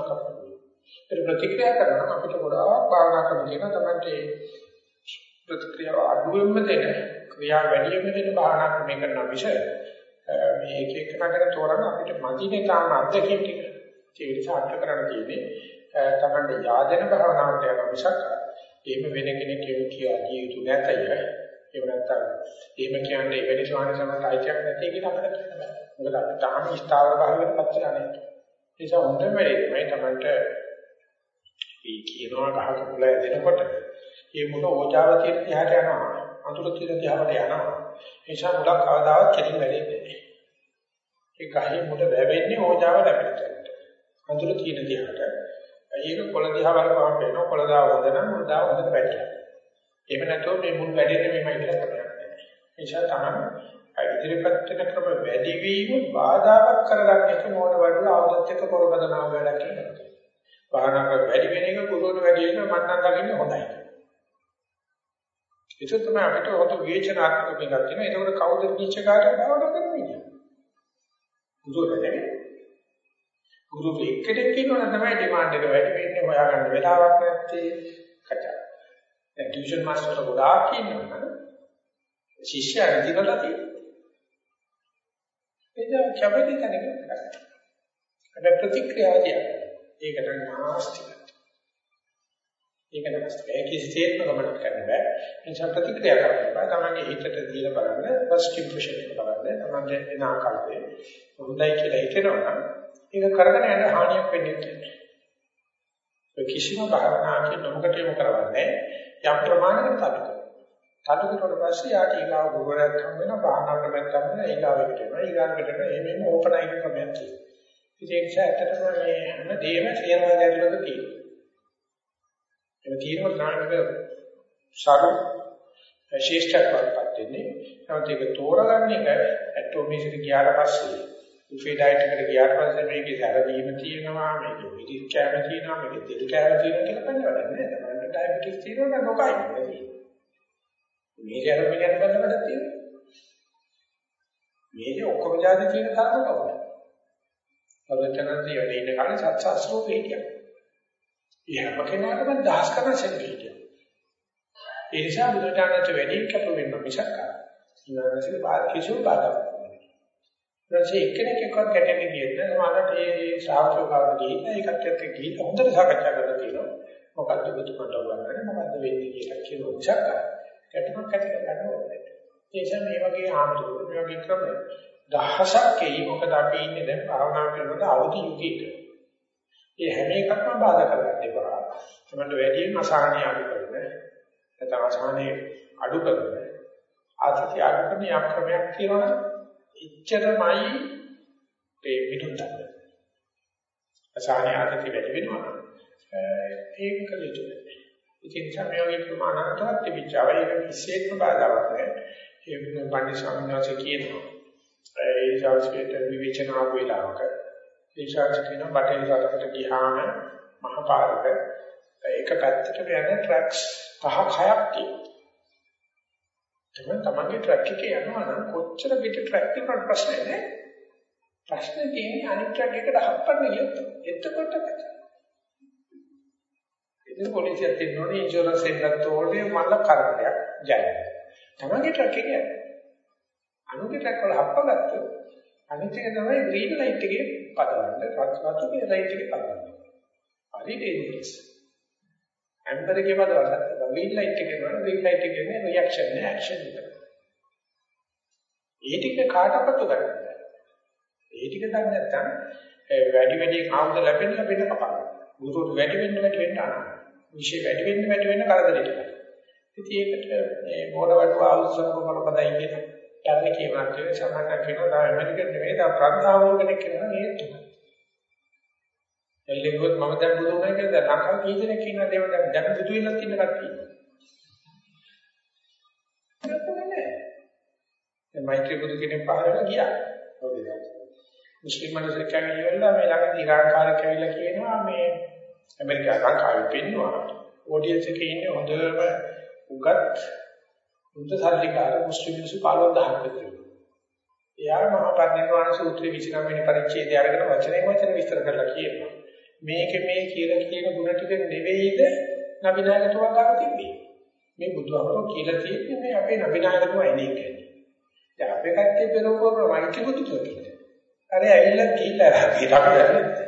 නුසුනා කරනවා. ඒක ප්‍රතික්‍රියා කරනවා අපිට ගොඩාක් භාවනා කරන කෙනා තමයි ප්‍රතික්‍රියාව අඩුවෙන්ම දෙන ක්‍රියා වැඩියෙන්ම දෙන භාවනා ක්‍රමයක කරන විෂය මේ එක එක නගර තෝරන අපිට මදිනේ තාම අත්දැකීම් ටික ඒ නිසා අර්ථ කරන්න තියෙන්නේ. තමයි යාදෙන භාවනාවට යන මිසක් එහෙම වෙන කෙනෙක් ඒක කියා දිය යුතු නැතයි. එහෙම නැත්නම් එහෙම කියන්නේ එවැනි ස්වාමීන් සමත් අයිතියක් නැති කියලා අපිට කියන්න බෑ මොකද අපි තාම ස්ථාවර භාවයකට පත් වෙලා නැහැ. ඒ නිසා හොඳම වෙලේ තමයි තමන්ට මේ කියනවා ගහක මුල ඇදෙනකොට මේ මුල ඕජාව තියෙන දිහාට යනවා. අඳුර තියෙන දිහාට යනවා. ඒ නිසා මුලක් කවදාවත් කෙලින් වැටෙන්නේ නැහැ. ඒ ගහේ මුල වැවෙන්නේ ඕජාව ලැබෙන්නට අඳුර තියෙන දිහාට. ඒක කොළ දිහා බලපුවම පේනවා කොළ දාව හොඳ නම් මුල දාව හොඳට වැටෙනවා එහෙම නැත්නම් මේ මුල් වැඩෙන්නේ මෙහෙමයි කියලා කරන්නේ. ඒ නිසා තමයි ඉදිරිපත් වෙන ක්‍රම වැඩි වීම බාධාවක් කරගන්න එක මොන වඩල ආවොත් එක පොරබදනාව වැඩක් කියලා භාවනා කර වැඩි වෙන එක කුරුවන වැඩි වෙන මට නම් දකින්නේ හොඳයි. ඒක තමයි අපිට හොත විචනාත්මක එකක් තියෙනවා. ඒකවල කවුද නිච්චකාරය භාවනා කරන්නේ? කුරුවන නෙමෙයි. ගුරු එක්කෙනෙක් කියනවා තමයි ඩිමාන්ඩ් එක වැඩි වෙන්නේ හොයාගන්න වෙලාවක් නැත්තේ කචා. දැන් ටියුෂන් මාස්ටර්ලා ගොඩාක් ඉන්නවා. ශිෂ්‍යයා ඉදිරියලා තියෙනවා. ඒක කැපෙදි තැනක කරා. හැබැයි ප්‍රතික්‍රියාව කියන්නේ ඒකට නාස්තික. ඒක නාස්තික. ඒක කිසිසේත්ම ගමනක් කරන්න බෑ. ඒ නිසා ප්‍රතික්‍රියා කරන්න බෑ. තමන්ගේ හිතට දීලා බලන්න ෆස්ට් ඉම්ප්‍රෙෂන් එක බලන්න. තමන්ගේ එන ආකාරයේ හොඳයි කියලා හිතෙනවා නම් ඒක කරගෙන යන හානියක් වෙන්නේ නැහැ. ඒ කිසිම භාවනාවක් නොමකට යොමු කරවන්නේ යම් ප්‍රමාණයකට තඩු කරනවා. තඩු කරුවට පස්සේ යාට ඊගාව ගුරුවරයෙක් හම් වෙන භාවනා ක්‍රමයක් තමයි ඊගාවෙට එනවා. ඊගාවෙට එනවා. එහෙමම ඕපන් අයින් ක්‍රමයක් තියෙනවා. ඉතින් ඒක ඇත්තටම මේ හැම දෙයක්ම ශ්‍රේණිය ඇතුළත තියෙනවා. ඒක තියෙනවා නාමක සාරු ශේෂ්ඨත්වයක්පත් වෙන්නේ. නමුත් ඒක තෝරගන්න එක ඇටෝමේෂන් ගියාට පස්සේ උපේ ඩයට් එකට ගියාට පස්සේ මේකේ සැරදීම තියෙනවා, මේකේ පිටිස් කෑම තියෙනවා, මේකේ තෙල් කෑම තියෙනවා කියලා කන්න වැඩක් නෑ. තමයි ඩයබටිස් තියෙනවා නම් නොකයි නෙවෙයි. මේක අරගෙන යන බන්න වැඩක් තියෙනවා. මේකේ ඔක්කොම જાති තියෙන තරම කවුද? සර්වචනන්සේ වැඩ ඉන්න කාලේ සත්‍යාස්ත්‍රෝ හිටියා. ඒ හැම කෙනාටම දහස් කරන සෙන්ග හිටියා. ඒ නිසා බුදුරජාණන්ට වැඩි කැප වෙන්න මිසක් ඉන්නවසේ බාහිර කිසිම බාධාවක් නැහැ. ඊටසේ එක්කෙනෙක් එක්කවත් ගැටෙන්නේ කියන්නේ සමහරවිට ඒ ශ්‍රාවකයෝ කාට ගිහින් ඒකත් එක්ක ගිහින් හොඳට සාකච්ඡා කරලා තියෙනවා. මොකද්ද බුදුකට උගන්වන්නේ මොකද්ද වෙන්නේ කියලා කියන මිසක් ගැටුමක් ඇති කරගන්න ඕනේ. ඒ නිසා මේ වගේ ආමතුරු මේ වගේ ක්‍රම දහසක් එයි මොකද අපි ඉන්නේ දැන් භාවනා කරනකොට අවදි යුගයක. ඒ හැම එකක්ම බාධා කරගන්න එපා. තමයි වැඩිම අසහනිය අඩු කරන. නැත්නම් අසහනිය අඩු කරන. ආතිථ්‍ය අඩු කරන යම් ක්‍රමයක් තියෙනවා. ඉච්ඡරමයි මේ විදුන්තය. අසහනිය ආතිථ්‍ය වැඩි වෙනවා. ඒක කලිතුනේ. ඉතින් සමයෝගී ප්‍රමාණාන්තරත් තිබිච්චා. ඒක කිසිේත්ම බාධාවක් නැහැ. ඒ වෙන පණ්ඩිත ස්වාමීන් වහන්සේ කියනවා ඒ ශාස්ත්‍රයට විවේචන ආපු වෙලාවක ඊශාච කියන බටේ රටකට ගියාම මහ පාරක ඒක පැත්තට යන ට්‍රැක්ස් පහ හයක් තියෙනවා. එතන තමන්ගේ ට්‍රැක් එකේ යනවා නම් කොච්චර පිට ට්‍රැක් එකකට ප්‍රශ්නේ නැහැ. ප්‍රශ්නේ තියෙන්නේ අනිත් ට්‍රැක් එකට හප්පන්න ගියොත් එතකොට කච. ඉතින් පොලිසිය තියෙනෝනේ ඉන්ෂුරන්ස් එකක් තෝරේ මල්ල කරදරයක් ජය. තමන්ගේ ට්‍රැක් එකේ අනුගේ ට්‍රැක් වල හප්පගත්තොත් අනිත් එක තමයි ග්‍රීන් ලයිට් එකේ පදවන්න රත්තරන්ගේ ලයිට් එකේ පදවන්න. හරි ඩේන්ජරස්. ඇම්බර් එකේ පදවන්න ග්‍රීන් ලයිට් එකේ නෝ ග්‍රීන් ලයිට් එකේ නේ රියැක්ෂන් නේ ඇක්ෂන් එක. ඒ ටික කාටවත් ගන්න බෑ. ඒ ටික දන්නේ නැත්නම් වැඩි වැඩි කාමද ලැබෙන්න ලැබෙන්න කපනවා. ගුරුතුරු වැඩි වෙන්න වැඩි වෙන්න අනා. විශේෂ වැඩි වෙන්න වැඩි වෙන්න කරදරයකට. ඉතින් ඒකට මේ මොඩ වඩුව ආවුසන මොකටදයි කියන තරණ කියනවා කියන්නේ සමාන කියනවා දා ඇමරිකන් නෙවෙයි දා ප්‍රඥාවෝ කෙනෙක් කියනවා මේ තුන. එල්ලෙගොත් මම දැන් බුදු වුණා කියලා දැන් ලංකාව කී දෙනෙක් ඉන්නවද ඒව දැන් දැන් බුදු වෙලත් ඉන්න කට්ටිය. දැන් මෛත්‍රී බුදු කෙනෙක් පහරලා ගියා. ඔබේ දැන්. මුස්ලිම් මිනිස්සු කියන්නේ ඉවරලා මේ ළඟදී ඉරාන් කාලේ කැවිලා කියනවා මේ ඇමරිකාව ලංකාවේ පෙන්නවා. ඔඩියන්ස් එකේ ඉන්නේ හොඳම උගත් බුද්ධ සල්ලිකාර මුස්ලිම් මිනිස්සු 15000ක් විතර. එයා මහා පරිනිර්වාණ සූත්‍රයේ 29 වෙනි පරිච්ඡේදය අරගෙන වචනේ වචන විස්තර කරලා කියනවා. මේක මේ කියලා කියන ගුණ ටික නෙවෙයිද නබිනායකතුමා ගාව තිබ්බේ. මේ බුදුහමෝ කියලා තියෙන්නේ මේ අපේ නබිනායකතුමා එන්නේ කියන්නේ. දැන් අපේ කට්ටිය පෙරෝකෝ ප්‍රමාණික බුදු කියන්නේ. අර ඇවිල්ලා ගිහිල්ලා අපිට අපිට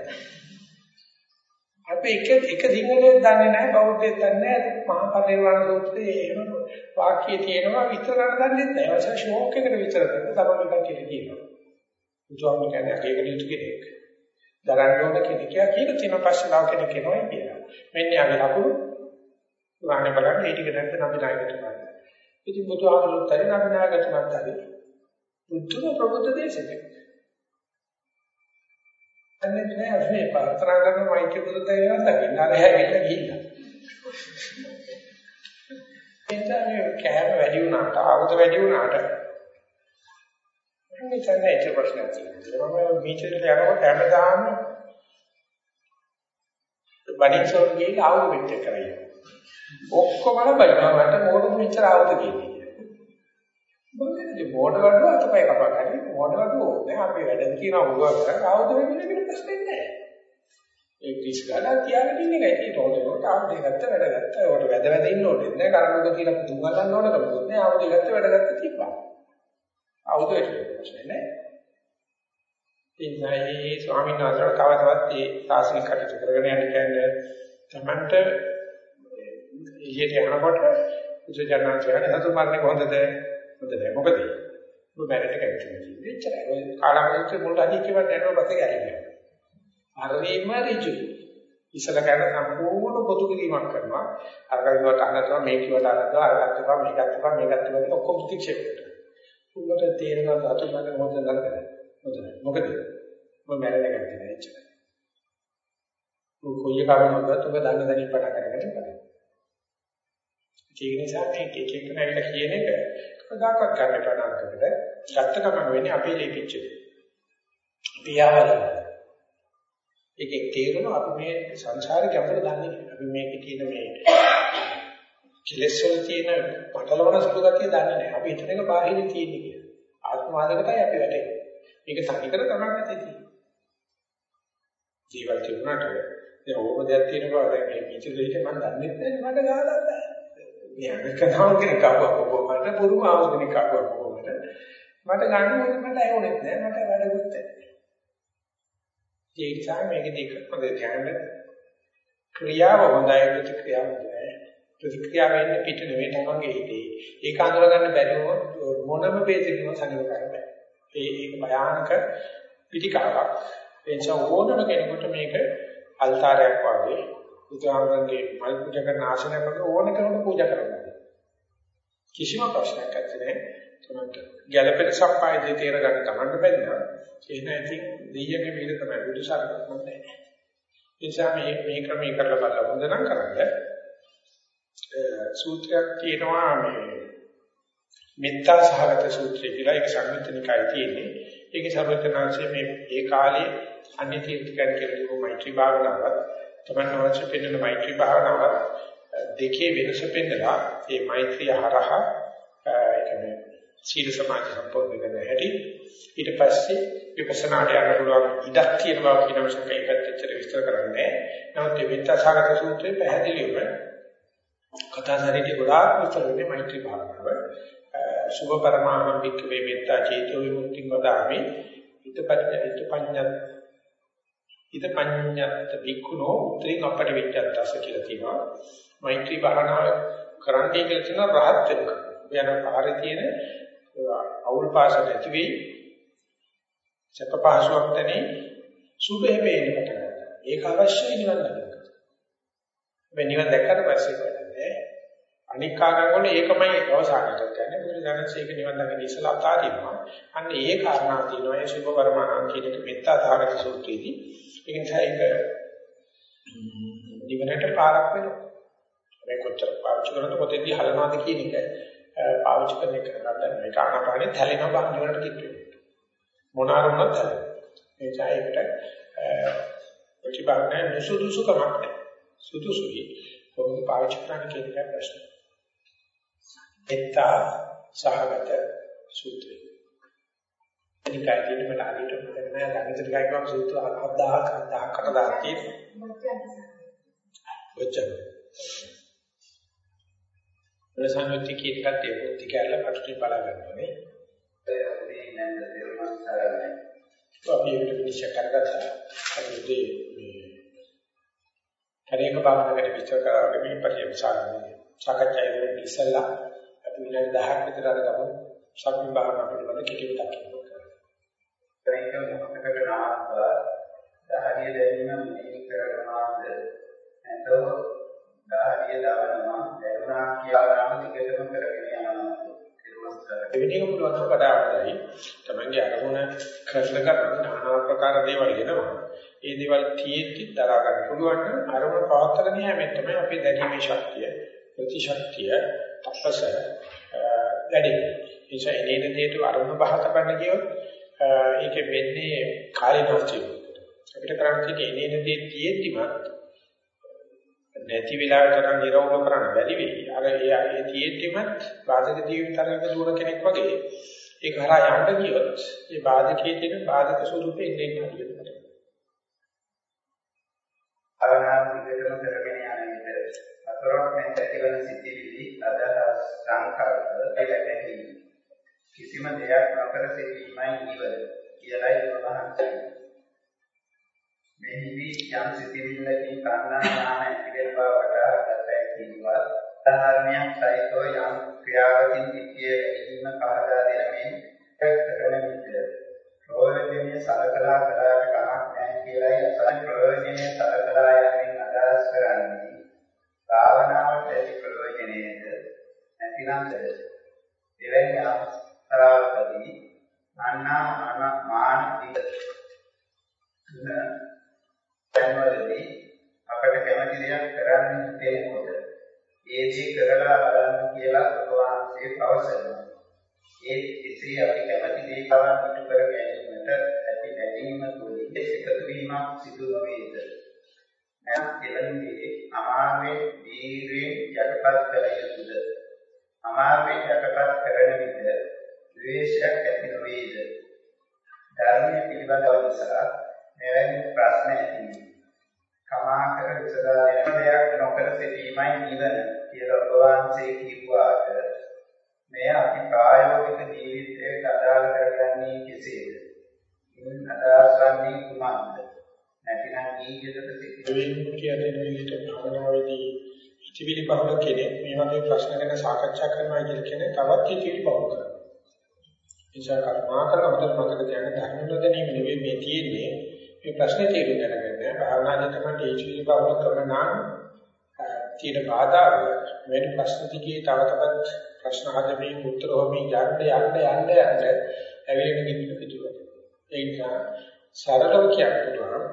අපි එක එක සිංහලෙන් දන්නේ නැහැ බෞද්ධයෙක් දන්නේ නැහැ මහා පරිනිර්වාණ සූත්‍රයේ එහෙම වාක්‍යය තියෙනවා විතර ගන්න දන්නේ නැහැ. ඒ නිසා ෂෝක් එකට විතර කරලා තමයි කටියට කියනවා. බුදුහාමුදුරුවෝ කියන්නේ ඒක නියුතු කෙනෙක්. දරන්න ඕන කෙනෙක් කියලා කියන තියෙන පස්සලාව කෙනෙක් කෙනවයි කියලා. මෙන්න යාගේ ලකුණු පුරාණේ බලන්න ඒ ටික නැත්නම් අපි නායකතුමා ගන්න. ඉතින් බුදුහාමුදුරුවෝ තරි නායකතුමා තරි බුද්ධ ප්‍රබුද්ධ දේශකෙක්. අන්නේ නෑ අපි ප්‍රාර්ථනා කරන මෛත්‍රී බුදුන් දකින්න දකින්න අර හැගෙන්න ගිහිල්ලා. එතන කෑම වැඩි වුණාට ආවුද වැඩි වුණාට මේ තමයි ඒක ප්‍රශ්නයක් තියෙනවා. මම මීටරේ යනකොට හැමදාම බඩින්සෝන් ගිහින් ආවුද මෙච්චර කරයි. ඔක්කොම බලනවා මට මොකද මෙච්චර ආවුද කියන්නේ. මොකදද මොඩ වඩුව අතපය කපා ගන්න. මොඩ වඩුව ඕනේ අපි වැඩ කියන උගව කරා ආවුද වෙන්නේ කියන ප්‍රශ්නේ නැහැ. ඒ ක්‍රිස් ගාලා තියාගෙන ඉන්න එකයි ඒක හොදනකොට ආවුද ගත්ත වැඩ ගත්ත. ඒකට වැද වැද ඉන්න ඕනේ නෑ. කරඬුක කියලා දුම් ගන්න ඕන කමකුත් නෑ. ආවුද ගත්ත වැඩ ගත්ත තිබ්බා. ආවුද ඒක ප්‍රශ්නේ නෑ. ඉතින්යි ස්වාමීන් වහන්සේ කවදාවත් මේ සාසනික කටයුතු කරගෙන යන්න කියන්නේ තමන්ට ඊයේ යනකොට උසජනන් කියන්නේ හසු මාර්ගය කොහොමද හොඳ නෑ මොකද ඔබ බැලට කැවිලා ඉච්චරයි ඔය කාලවලට මුල් අධි කියවන්න යනවා පස්සේ ගෑනිනවා හරිම ඍජු. ඉස්සල කරන සම්පූර්ණ පොදු කිරීමක් කරනවා. අර කවුරුත් අහනවා මේ කිව්වට අහනවා අර ගත්තා මේක ගත්තා මේක ගත්තා ඔක්කොම ප්‍රතික්ෂේප කරනවා. උඹට තේරෙනවා අතු මම මොකද නරකද හොඳයි මොකද ඔබ මැරෙන්න ගත්තේ නෑ ඉච්චරයි ඔය කොයි කාරණාවකත් ඔබ දන්නේ දැනි පටන් අරගෙන ඉන්නේ ඒ නිසා මේ එක එක නැවිලා කියන එක කවදාකවත් ගන්න ප්‍රණාමකට ගත්ත ගමන් වෙන්නේ අපේ ලේපිච්ච දේ. අපි ආවල. ඒකේ තේරෙන අපි මේ සංසාරේ ගැඹුර දන්නේ අපි මේකේ තියෙන මේ කෙලෙස් වල තියෙන පටලවන සුළු ගතිය දන්නේ නැහැ. අපි හිතන එක බාහිරින් තියෙන්නේ කියලා. ආත්මවාදකටයි අපි වැටෙන්නේ. මේක තනිකර තමයි නැති තියෙන්නේ. ජීවිත තිබුණාට දැන් ඕක දෙයක් තියෙනවා දැන් මේ පිටිදෙහිට මම දන්නේ නැහැ මට ගහලා නැහැ. මේ අනිකතාව කෙනෙක් ආවා කොහොමද පුරුම ආව කෙනෙක් ආවා කොහොමද මට ගන්න ඕනේ මට ඇහුනේ නැහැ මට වැඩකුත් නැහැ ඒ නිසා මේකදී මොකද කියන්නේ ක්‍රියාව හොඳයි ප්‍රතික්‍රියාව හොඳයි. ප්‍රතික්‍රියාව වෙන්නේ පිට නෙවෙයි තමන්ගේ හිතේ. ඒක අඳුර ගන්න බැරි මොනම බේසිකම සංගත කරන්න බෑ ඒ ඒක භයානක පිටිකාවක්. ඒ නිසා ඕනම කෙනෙකුට මේක අල්තාරයක් වගේ බුදුහාමරගේ මල් පූජා කරන ආසනයක් වගේ ඕන කෙනෙකුට පූජා කරන්න. කිසිම ප්‍රශ්නයක් නැත්තේ තමයි ගැළපෙන සම්පාය දෙය තේර ගන්න තමන්ට බැන්න. එහෙනම් ඉතින් දෙයියගේ මේක තමයි බුදු සරණක් නැහැ. ඒ නිසා මේ මේ ක්‍රමයේ කරලා බලලා හොඳ නම් කරන්න. සූත්‍රයක් තියෙනවා මේ මෙත්තා සහගත සූත්‍රය කියලා ඒක සංයුත්තනිකයි තියෙන්නේ. ඒකේ සර්වඥාන්සේ මේ ඒ කාලේ අන්නේ තීර්ථකයන් කියලා මෛත්‍රී භාවනාවත් තමයි අවශ්‍ය පෙන්වන මෛත්‍රී භාවනාවත් දෙකේ වෙනස පෙන්නලා මේ මෛත්‍රිය හරහා ඒ කියන්නේ සීල සමාධි සම්පූර්ණ වෙන හැටි. ඊට පස්සේ විපස්සනාට යන්න පුළුවන් ඉඩක් තියෙන බව කියන විශේෂ එකත් ඇත්තට විස්තර කරන්නේ. නමුත් මේ විත්තාසගත සූත්‍රයේ පැහැදිලිවම කතා සාරිතේ ගොඩාක් විස්තර වෙන්නේ මෛත්‍රී භාවනාව. සුභ පරමාණු වික්‍රේ මෙත්තා චේතෝ විමුක්තිං වදාමි. ඊටපත් ඊටපඤ්ඤත් ඊටපඤ්ඤත් වික්ඛුනෝ උත්තරින් අපට විච්ඡත්තස කියලා තියෙනවා. මෛත්‍රී භාවනාව කරන්නේ කියලා කියන රහත් වෙනක යන පාරේ තියෙන අවුල් පාස නැති වෙයි. සැප පහසුවක් තැනේ සුභේ වේන්න පටන් ගන්නවා. ඒක අවශ්‍යයි නිවන් දකින්න. මේ නිවන් දැක්කට පස්සේ කරන්නේ අනික් කාරණා ඒකමයි අවසානට කියන්නේ මොකද දැනසේක නිවන් දකින්න ඉස්සලා අතාරිනවා. අන්න ඒ කාරණා තියෙනවා. ඒ සුභ පරමාණු කියන එක මෙත්තා සාගත සූත්‍රයේදී ඒ නිසා ඒක නිවනට පාරක් වෙනවා. මේ කොච්චර පාවිච්චි කරනද කොතෙන්දී හලනවාද කියන එක පාවිච්චි කරන එක කරගන්න මේක ආනාපානෙ තැලෙනවා බං නිවනට කිට්ටු මොන ආරම්භවත් තැලෙනවා. ඒ නිසා ඒකට ප්‍රතිබාහන නුසුදුසුකමක් නැහැ. සුදුසුයි. කොහොමද පාවිච්චි කරන්න කියන එක ප්‍රශ්න. එත්තා සහගත සූත්‍රය. එනිකයි කියන මට අදිට මතක නැහැ ගණිත ටිකක් සූත්‍ර 7000 7000කට දාලා තියෙනවා. ඔච්චර. ප්‍රසන්නෝති කියන එකත් ඒ පොත් කියලා පටුටි බලා ගන්නවා නේ. ඒ අපි නේද දේවල් කරන්නේ. අපි ඒක විනිශ්චය කරගත්තා. අපි මේ හරේක භාවනාවකට විස්තර කරාගෙන මේ පරිවසාරණය සාකච්ඡා ඉවරෙන්න ඉස්සෙල්ලා අපි විනාඩි 10ක් විතර අරගමු සක්මන් භාවනාව පිළිබඳ කෙටි විස්තරයක් මොකක්ද කරනවා? දහරිය දැනීම මෙහි කරනවාද? නැතෝ දහරිය දානවා දැනුණා කියලා නම් දිගටම කරගෙන යනවා. එවෙනික පුළුවන් කඩාවැයි තමන්ගේ අරමුණ කරන කරන নানা ආකාර දේවල් එනවා. ඒ දේවල් තියෙද්දි දරා ගන්න පුළුවන් නම් අරමුණ පවත්වාගෙන යෑමෙන් තමයි අපේ දැරීමේ ශක්තිය, ප්‍රතිශක්තිය, තපස වැඩි. එනිසා එනේන දේට අරමුණ බහත ගන්න කියොත් ඒක වෙන්නේ කායනාස්තිය. අපිට කරන්න තියෙන්නේ එනේන දේ තියෙද්දිම නැති වෙලාවට කරන් නිරවුල කරන්න බැරි වෙයි. අර ඒ තියෙද්දිම බාධක ජීවිතරයක දුර කෙනෙක් වගේ ඒක හරහා යන්න ගියොත් ඒ බාධකයේ තියෙන බාධක ස්වරූපේ ඉන්නේ නැහැ. කිසිම දෙයක් නොකර සිටීමයි නිවන කියලායි උන්වහන්සේ මෙහිදී යම් සිටිවිල්ලකින් කන්නා ඥාන ඇතිවෙන බවට අර්ථය කියනවා. උදාහරණයක් සහිතව යම් ක්‍රියාවකින් සිටියේ ඉන්න පහදා දෙනමින් කරන විට ප්‍රයෝජනීය සලකලා කළාට කමක් නැහැ කියලායි අසන ප්‍රයෝජනීය සලකලා යමින් අදහස් කරන්නේ. භාවනාවට ඇති ප්‍රයෝජනයේද නැතිනම්ද එවැනි අවස්ථාවකදී මන්නා මාන තැන්වලදී අපට කැමති දෙයක් කරන්න හිතෙනකොට ඒ දේ කරලා බලන්න කියලා ඔබවහන්සේ පවසනවා ඒ එසේ අපි කැමති දේ කරන් ඉටු කර ගැනීමට ඇති බැඳීම තුළින් එකතු වීමක් සිදු නොවේද? නැත් එවැනි අමාරුවේ දීර්ඝයෙන් යටපත් කර යුතුද? අමාරුවේ යටපත් කරන විට ද්වේෂයක් ඇති නොවේද? ධර්මයේ පිළිබඳව නිසා මෙවැනි ප්‍රශ්න ඇති කමා කර විසදා දෙන දෙයක් නොකර සිටීමයි නිවන කියලා ඔබ වහන්සේ කිව්වාට මෙය අපි ප්‍රායෝගික ජීවිතයට අදාළ කරගන්නේ කෙසේද? ඉන් අදහස් වන්නේ කුමක්ද? නැතිනම් ජීවිතයක සිටින කියන්නේ මේකට භාවනාවේදී ඉතිවිලි බහුල කෙනෙක් මේ වගේ ප්‍රශ්න ගැන සාකච්ඡා කරනවා කියන කෙනෙක් තවත් ඉතිවිලි බහුල කරනවා. නිසා කර්මා කරන මතක මතක තියාගන්න ධර්ම නොදැනීම නෙවෙයි මේ තියෙන්නේ මේ ප්‍රශ්නේ තේරුම් ගන්න භාවනාවේ තමයි ඉතිවිලි බහුල කරන නම් තියෙන බාධා වෙන ප්‍රශ්න දිගේ තව තවත් ප්‍රශ්න හදමින් උත්තර හොමින් යන්න යන්න යන්න යන්න ඇවිලෙන කිතුට පිටුවට. ඒ නිසා සරලව කියන්න පුළුවන්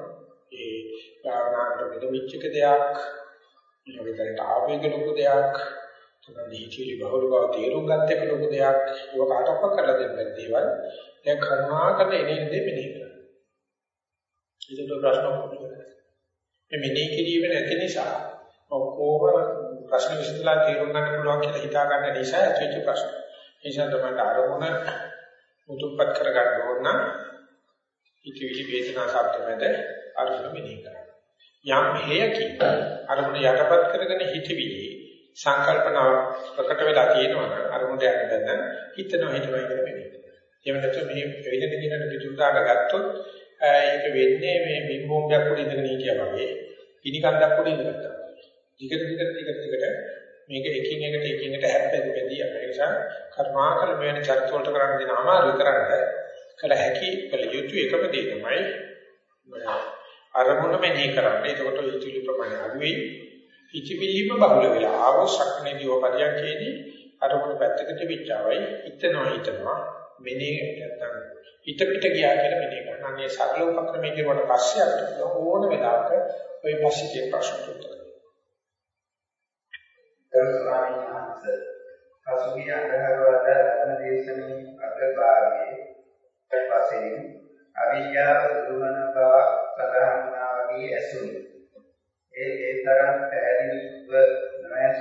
ඒ භාවනාවට මෙදෙච්චක දෙයක් ඊළඟට ආවේග ලොකු දෙයක් තමයි හිචිලි බහුල බව තේරුම් ගන්න එක ලොකු දෙයක් ඒක කාටවත් කරලා දෙන්න බැරි දේවල් දැන් කරුණා කරන එනේ දෙ මෙනෙහි කරනවා ඒක ප්‍රශ්න ඔක්කොම මේ මෙනෙහි කිරීම නැති නිසා ඔක්කොම ප්‍රශ්න විසඳලා තේරුම් ගන්න පුළුවන් කියලා හිතා ගන්න නිසා ඇතිවෙච්ච ප්‍රශ්න. ඒ නිසා තමයි අරමුණ මුතුපත් කර ගන්න ඕන නම් ඉතිවිලි වේදනා ශබ්ද මැද අරමුණ මෙනෙහි කරන්න. යම් හේයකින් අරමුණ යටපත් කරගෙන හිතවිලි සංකල්පනා ප්‍රකට වෙලා තියෙනවා නම් අරමුණට යන්න බැන්න හිතනවා හිතනවා කියලා මෙනෙහි කරනවා. එහෙම නැත්නම් මේ වෙන දිනකට පිටුදාට ගත්තොත් ඒක වෙන්නේ මේ බිම්බෝම්බයක් උඩ ඉඳගෙන හිටියා වගේ. ඉනි කන්දක් උඩ ඉඳගත්තා. ටිකට ටිකට ටිකට ටිකට මේක එකින් එකට එකින් එකට හැප්පෙන්න බැදී අපේ නිසා කර්මාකර මෙවැනි චරිත වලට කරන්න දෙන අමාරු කරන්න කළ හැකි කළ යුතු එකම දේ තමයි අරමුණ මෙනෙහි කරන්න. එතකොට හිතුවිලි ප්‍රමාණය අඩු වෙයි. හිතවිලිම බහුල වෙලා ආවශ්‍යකනේදී ඔපරියන්කේදී අරමුණ පැත්තකට විචාවයි හිතනවා හිතනවා මෙනෙහි නැත්තම් හිත පිට ගියා කියලා මෙනෙහි කරනවා. මේ සරල උපක්‍රමයේ කෙරුවට පස්සේ අපිට ඕන වෙලාවක ওই පස්සේ ප්‍රශ්න උත්තර ගරු ස්වාමීන් වහන්සේ පසුගිය අඟහරුවාද රත්න දේශනේ අගභාගයේ පස්සේ අවිද්‍යාව දුරුවන බව සඳහන් වුණා වගේ ඇසුනි. ඒ ඒ තරම් පැහැදිලිව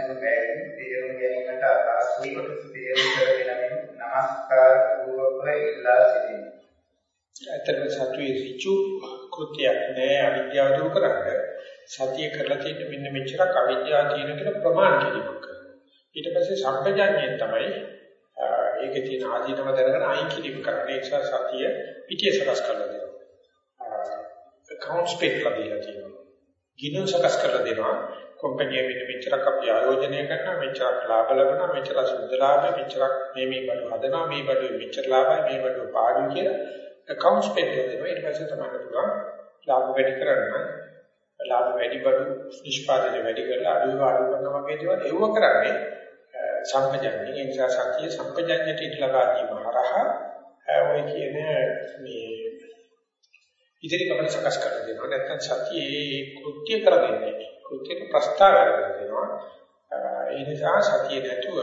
නොඇසුණු බැවින් තේරුම් ගැනීමට අපහසුයි කොට තේරුම් කරගෙන නමස්කාර පූර්වකව ඉල්ලා සිටිමි. ඇත්තටම සතුයේ ඍචු කෘත්‍යයක් නෑ අවිද්‍යාව දුරු කරන්නේ. සතිය කරලා තියෙන මෙන්න මෙච්චරක් අවිද්‍යාව තියෙන කියලා ප්‍රමාණ කිරීමක් කරනවා. ඊට පස්සේ සම්පජාඤ්ඤය තමයි ඒකේ තියෙන ආධිනව දැනගෙන අයින් කිරීම කරන්නේ. ඒ නිසා සතිය පිටිය සකස් කරලා දෙනවා. accounts pay කරලා දෙනවා කියනවා. ගිණුම් සකස් කරලා දෙනවා. කම්පැනි මෙන්න මෙච්චරක් අපි ආයෝජනය කරනවා මෙච්චරක් ලාභ ලබනවා මෙච්චර සුද්ධ ලාභ මෙච්චරක් මේ මේ බඩු හදනවා මේ බඩු මෙච්චර ලාභයි මේ බඩු පාඩු කියලා accounts pay කරලා දෙනවා. ඊට පස්සේ තමයි පුළුවන් ලාභ වැඩි කරන්න ලාභ වැඩි බඩු නිෂ්පාදනය වැඩි කරලා අඩු වාඩු කරනවා වගේ දේවල් එව්ව කරන්නේ සම්පජන්ණය. ඒ නිසා සතිය සම්පජන්ණයට ඉට ලබා දීම හරහා ඔය කියන මේ ඉදිරි ගමන සකස් කර දෙනවා. නැත්නම් සතියේ කෘත්‍ය කරගන්නේ. කෘත්‍යක ප්‍රස්තාවය කරනවා. ඒ නිසා සතිය නැතුව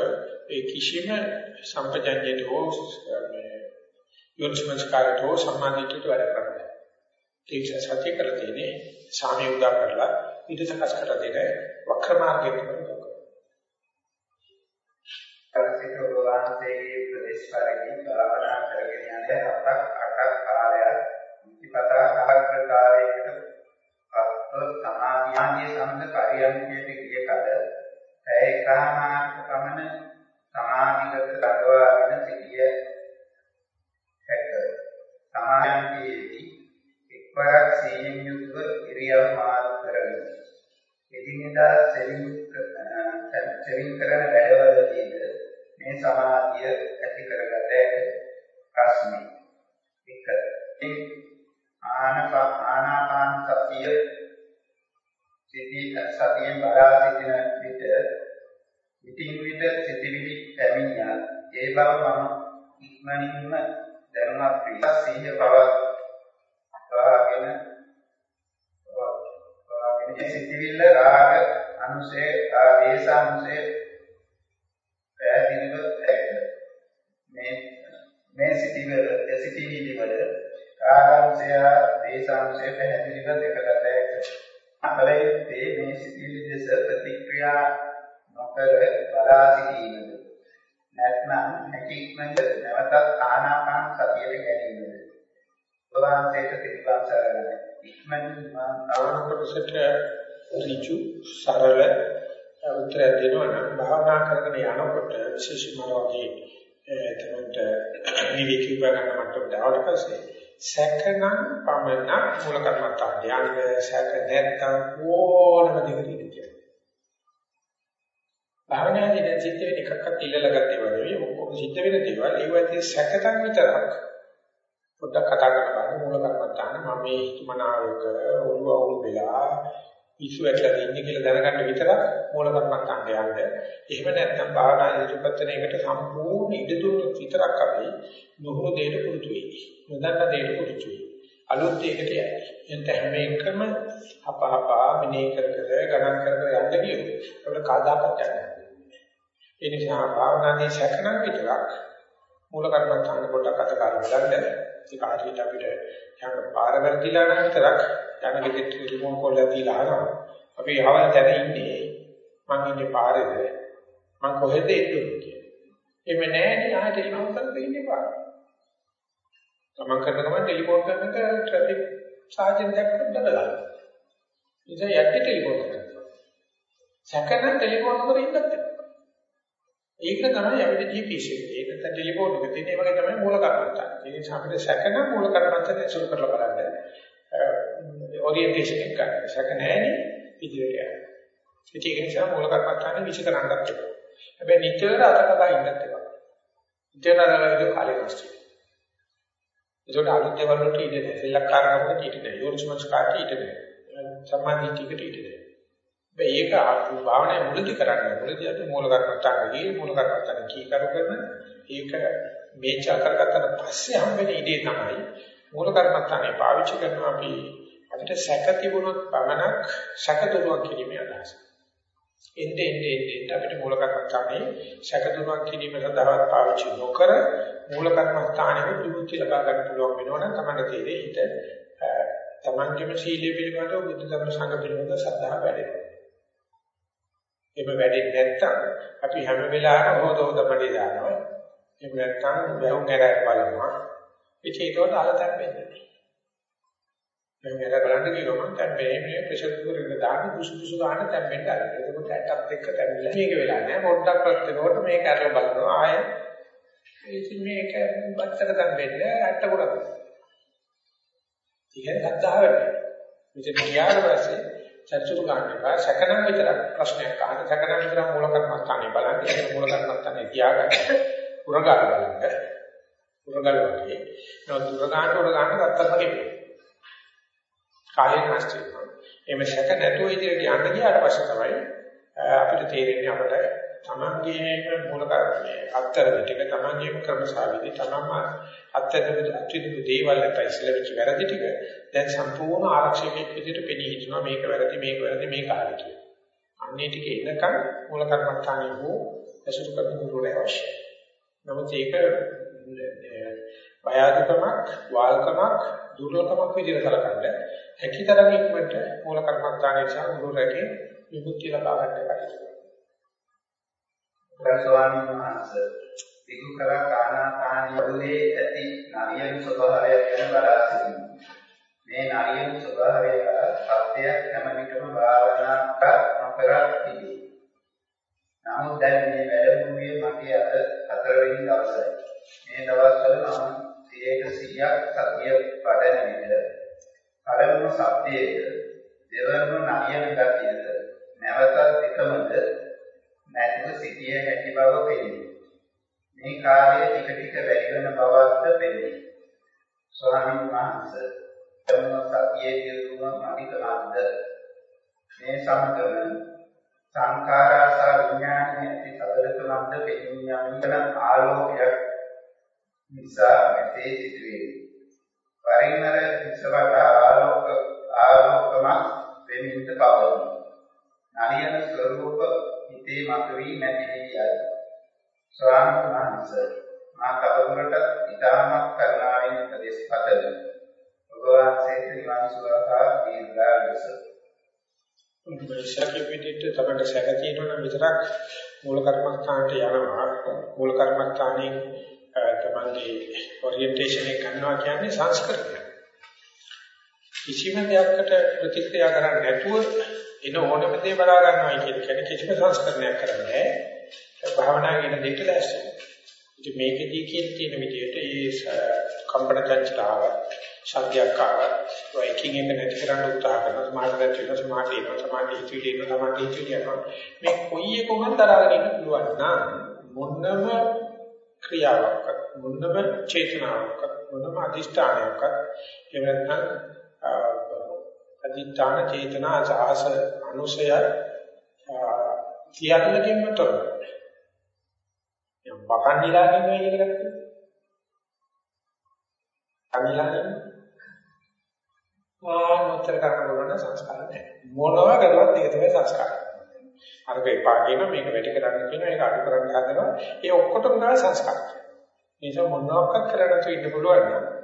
ඒ කිසිම සම්පජන්ණයට හෝ මේ යොන්ස්මස්කාරට හෝ සම්මාදිතට වැඩ කරන්නේ. ඒක සත්‍ය කරලා තියෙන්නේ සාමය උදා කරලා ඊට සකස් කරලා දෙන වක්‍ර මාර්ගයට කරනවා. පරිසිත ඔබ වහන්සේගේ ප්‍රදේශ සමග පරියන්කයට ගිය කල ඇය එකමාරක පමණ සමාධිගත කරවාගෙන සිටිය හැක සමාධියේදී එක්වරක් සීයෙන් යුතුව ඉරියව් මාරු කරමි එදිනෙදා සෙලින් සෙලින් කරන වැඩවලදීද මේ සමාධිය ඇති කරගත හැකියි. ප්‍රශ්නේ. එක. ආනාපාන සතිය සිටි සතියෙන් බලා සිටින විට ඉතින් විට සිටිවිලි පැමිණියා ඒ බව මම ඉක්මනින්ම දැනුමක් පිට සිහිය පවත්වාගෙන පවත්වාගෙන සිටිවිල්ල රාග අනුසේ ආදේශ අනුසේ පැහැදිලිව දැක්ක. මේ මේ සිටිවල සිටිවිලි වල කාලාංශය දේශාංශය පැහැදිලිව දෙකකට දැක්ක. අපලයේ මේ සිටිවිලි දෙස ප්‍රතික්‍රියා නොකර බලා සිටීමද නැත්නම් හැකියක්මද නැවතත් ආනාපාන සතියට ගැනීමද ප්‍රවාහයට පිළිපස්සරන ඉක්මනින් මා අවුරුදු කොටසට ඍජු සරල උත්තර දෙනවා නම් භාවනා කරගෙන යනකොට විශේෂයෙන්ම වගේ තමන්ට නිවිකී ගන්න මට්ටමට ආවට පස්සේ සැකනම් පමණ මූල කර්මත්ත ධ්‍යාන සැක නැත්තම් ඕනම දෙයකට ඉඳියි. භාවනාවේ දැන් සිද්ධ වෙන එකක්වත් ඉල්ලලා ගත්තේ වගේ ඔක්කොම සිද්ධ වෙන දේවල් ඒවත් සැකතන් විතරක් පොඩ්ඩක් කතා කරලා බලන්න මූල කර්මත්තාන මම මේ හිතමනාවක ඔළුව අවුල් වෙලා ඉස්සු ඇట్లా ඉන්නේ කියලා දැනගන්න විතරක් මූල කර්මත්තාන්ට යන්න. එහෙම නැත්නම් භාවනා ඉදිරිපත් වෙන එකට සම්පූර්ණ ඉඩ දුන්නොත් විතරක් අපි නොහො දෙයට පුරුදු වෙයි. නොදන්න දෙයට පුරුදු වෙයි. අලුත් දෙයකට යයි. එතන හැම එකම අපහපා මිනේ කර කර ගණන් කර කර යන්න ගියොත් අපිට කාදාකත් යන්නේ. ඒ නිසා භාවනාවේ සැකනම් විතරක් මූල කර්මත්තාන පොඩ්ඩක් අත කාලා බලන්න ඒක හරියට අපිට යන්න පාර වැරදිලා නම් විතරක් යන ගෙදරට ටෙලිෆෝන් කෝල් එකක් දීලා අහනවා. අපි යවන තැන ඉන්නේ මං ඉන්නේ පාරේද මං කොහෙද ඉන්නේ කියලා. එමෙ නෑනේ ආයෙ ටෙලිෆෝන් කරලා ඉන්නේ පාර. තමන් කරන ගමන් ටෙලිෆෝන් කරනක ට්‍රැෆික් සාජන් දැක්කම දඩලා. ඉතින් යටි ටෙලිෆෝන් කරනවා. සැකන ටෙලිෆෝන් නම්බර ඉන්නත් ඒක තමයි අපිට GPS එක. ඒක නැත්නම් ටෙලිෆෝන් එක තියෙන ඒ වගේ තමයි මූල කර්මත්තා. ඒ නිසා අපිට සැකන මූල කර්මත්තා ඇසුරු කරලා බලන්න. ඔරියන්ටේෂන් එක ගන්න. සැක නැහැනේ ඉදිරියට යන්න. ඒක නිසා මූල කර්මත්තානේ විච කරන්නත් එපා. හැබැයි නිතර අතකදා ඉන්නත් එපා. නිතර අරගෙන කාලේ නැස්ති. ඒකට අලුත් දේවල් වලට ඉඩ නැහැ. සෙල්ලක්කාරකමකට ඉඩ නැහැ. යෝනිසමස් කාට ඉඩ නැහැ. සම්මාදිටිකට ඉඩ නැහැ. මේක භාවනාවේ මුලදි කරන්නේ මුලදි අපි මූල කර්මත්තාන ගියේ මූල කර්මත්තාන කී කර කරන ඒක මේචා කරගත්තට පස්සේ හම්බෙන ඉඩේ තමයි මූල කර්මත්තානේ පාවිච්චි කරනවා අපි අපිට සැක තිබුණොත් පමණක් සැක දුරුවක් කිරීමේ අදහස. එnde ende ende අපිට මූල කර්මස්ථානයේ සැකදුමක් කිරීම සඳහා පාවිච්චි නොකර මූල කර්මස්ථානයේ විමුක්ති ලබා ගන්න පුළුවන් වෙනවනම් තමයි තේරෙන්නේ හිත තමන්ගේම සීලය පිළිබඳව බුද්ධ ධර්ම සංඝ පිළිබඳව සද්ධා වැඩෙනවා. එහෙම වැඩෙන්නේ නැත්නම් අපි හැම වෙලාවෙම හොද හොද පඩි දානවා. එහෙම නැත්නම් බැහුම් ගැරක් බලනවා. ඉතින් ඒකට අලතක් වෙන්නේ නැහැ. මම මෙතන බලන්න කිව්වම දැන් මේ මේ ප්‍රෙෂර් කුකර් එක දාන්න දුසු දුසු ගන්න තැම්බෙන්න ආරම්භ. එතකොට ඇටත් එක්ක තැම්බිලා මේක වෙලා නෑ. පොඩ්ඩක් රත් වෙනකොට මේක අරලා බලනවා ආයෙ. ඉතින් මේක බත්තර තැම්බෙන්න ඇට ගොඩක්. ඉතින් සත්‍තාව වෙනවා. මෙතන ගියාට පස්සේ චර්චුරු ගන්න එපා. සැකනම් විතරක් ප්‍රශ්නයක් අහන්න. සැකනම් විතරක් මූල කර්මස්ථානේ බලන්න. ඒක මූල කර්මස්ථානේ තියාගන්න. උරගාල බලන්න. උරගාල වගේ. නෝ දුරගාන උරගාන ගත්තම ගෙපේ. කාලේ නැස්ති වෙනවා. එimhe සැක නැතුව ඉදිරියට යන්න ගියාට පස්සේ තමයි අපිට තේරෙන්නේ අපිට තමන්ගේම මූල කර්මයේ අත්තර ටික තමන්ගේම ක්‍රමසාවිදි තමන්ම අත්තර අත්විදු දේවල් නැත්නම් ඉස්සෙල්ලා වැරදි ටික දැන් සම්පූර්ණ ආරක්ෂකයෙක් විදිහට පෙනී හිටිනවා මේක වැරදි මේක වැරදි මේක හරි කියලා. අන්නේ ටික එනකන් මූල කර්මස්ථානයේ වූ ඇසුරු කරන ගුරුවරයා අවශ්‍යයි. නමුත් ඒක බයදකමක් වාල්කමක් දුර්ලභමක් විදිහට කරකන්න හැකිතරම් ඉක්මනට මූල කර්මස්ථානයේ සහ ගුරුවරයාගේ විමුක්තිය ලබා ගන්න කටයුතු කරනවා. ස්වාමීන් වහන්සේ විකු කර කානාපානියුලේ ඇති නරියන් ස්වභාවය ගැන බලා සිටිනවා. මේ නරියන් ස්වභාවය සත්‍යයක් හැම විටම භාවනා කර නොකර තිබේ. නමුත් දැන් මේ වැඩමුළුවේ මගේ අද හතරවෙනි දවසයි. මේ දවස්වල මම 100ක් සතිය වඩන විට පළමුව සත්‍යයේ දෙවනුව නරියන ගතියද නැවතත් එකමද නැතිව සිටිය හැකි බව පෙනේ. මේ කාර්යය ටික ටික වැඩි වෙන බවක්ද පෙනේ. ස්වාමීන් වහන්සේ පළමුව සත්‍යයේ දියුණුව අධිකලාන්ද මේ සමගම සංඛාරා සහ විඥානයේ ඇති සදලකමක්ද පෙනී යන ආලෝකයක් නිසා මෙසේ සිදුවේ. පරිමර විසවට ආලෝක ආලෝකමක් වෙමින්ද පවතී. නලියන ස්වરૂප හිතේ මතුවී නැති වී යයි. ස්වාමීන් වහන්සේ මා කවුරුට ඊටමත් කරුණාවෙන් උපදෙස් පතමි. ඔබ වහන්සේට නිවන් සුවපත් දීර්ඝායුෂ. උන්වහන්සේ පිටිට තමයි සැක තියෙනවා නම් විතරක් මූල කර්මස්ථානට යනවා. මූල කර්මස්ථානයේ තමන්ගේ ඔරියන්ටේෂන් එක ගන්නවා කියන්නේ සංස්කරණය. කිසිම දෙයකට ප්‍රතික්‍රියා කරන්නේ නැතුව එන ඕනම දේ බලා ගන්නවා කියන කෙනෙක් කිසිම සංස්කරණයක් කරන්නේ නැහැ. භාවනා කියන දෙයට දැස්සේ. ඉතින් මේකෙදී කියන තියෙන විදිහට ඒ කම්පන චංචලාව ශබ්දයක් ආව වයිකින් එක නැති කරන්න උත්සාහ කරනවා සමාධි නැති වෙනවා සමාධි එනවා සමාධි ඉතිරි එනවා සමාධි ඉතිරි යනවා මේ කොයි එකකම දරාගෙන ඉන්න පුළුවන් නම් මොනම ක්‍රියාවක් මොනම චේතනාවක් මොනම අදිෂ්ඨානයක් එහෙම නැත්නම් අදිෂ්ඨාන චේතනා සාහස අනුසය සියල්ලකින්ම තොර යම් බකන්නිලා නෙමෙයි කියලා ගත්තොත් අනිලාගෙන ආනෝතර කරන බලන සංස්කාර නැහැ. මොනවා කරුවත් ඒක තමයි සංස්කාර. අර එපා කියන මේක වැඩි කරන්න කියන ඒක අඩු කරන්න හදනවා. ඒ ඔක්කොටම ගාන සංස්කාර. ඒ නිසා මොනවාක්වත් කරන්න තු ඉන්න පුළුවන් නම්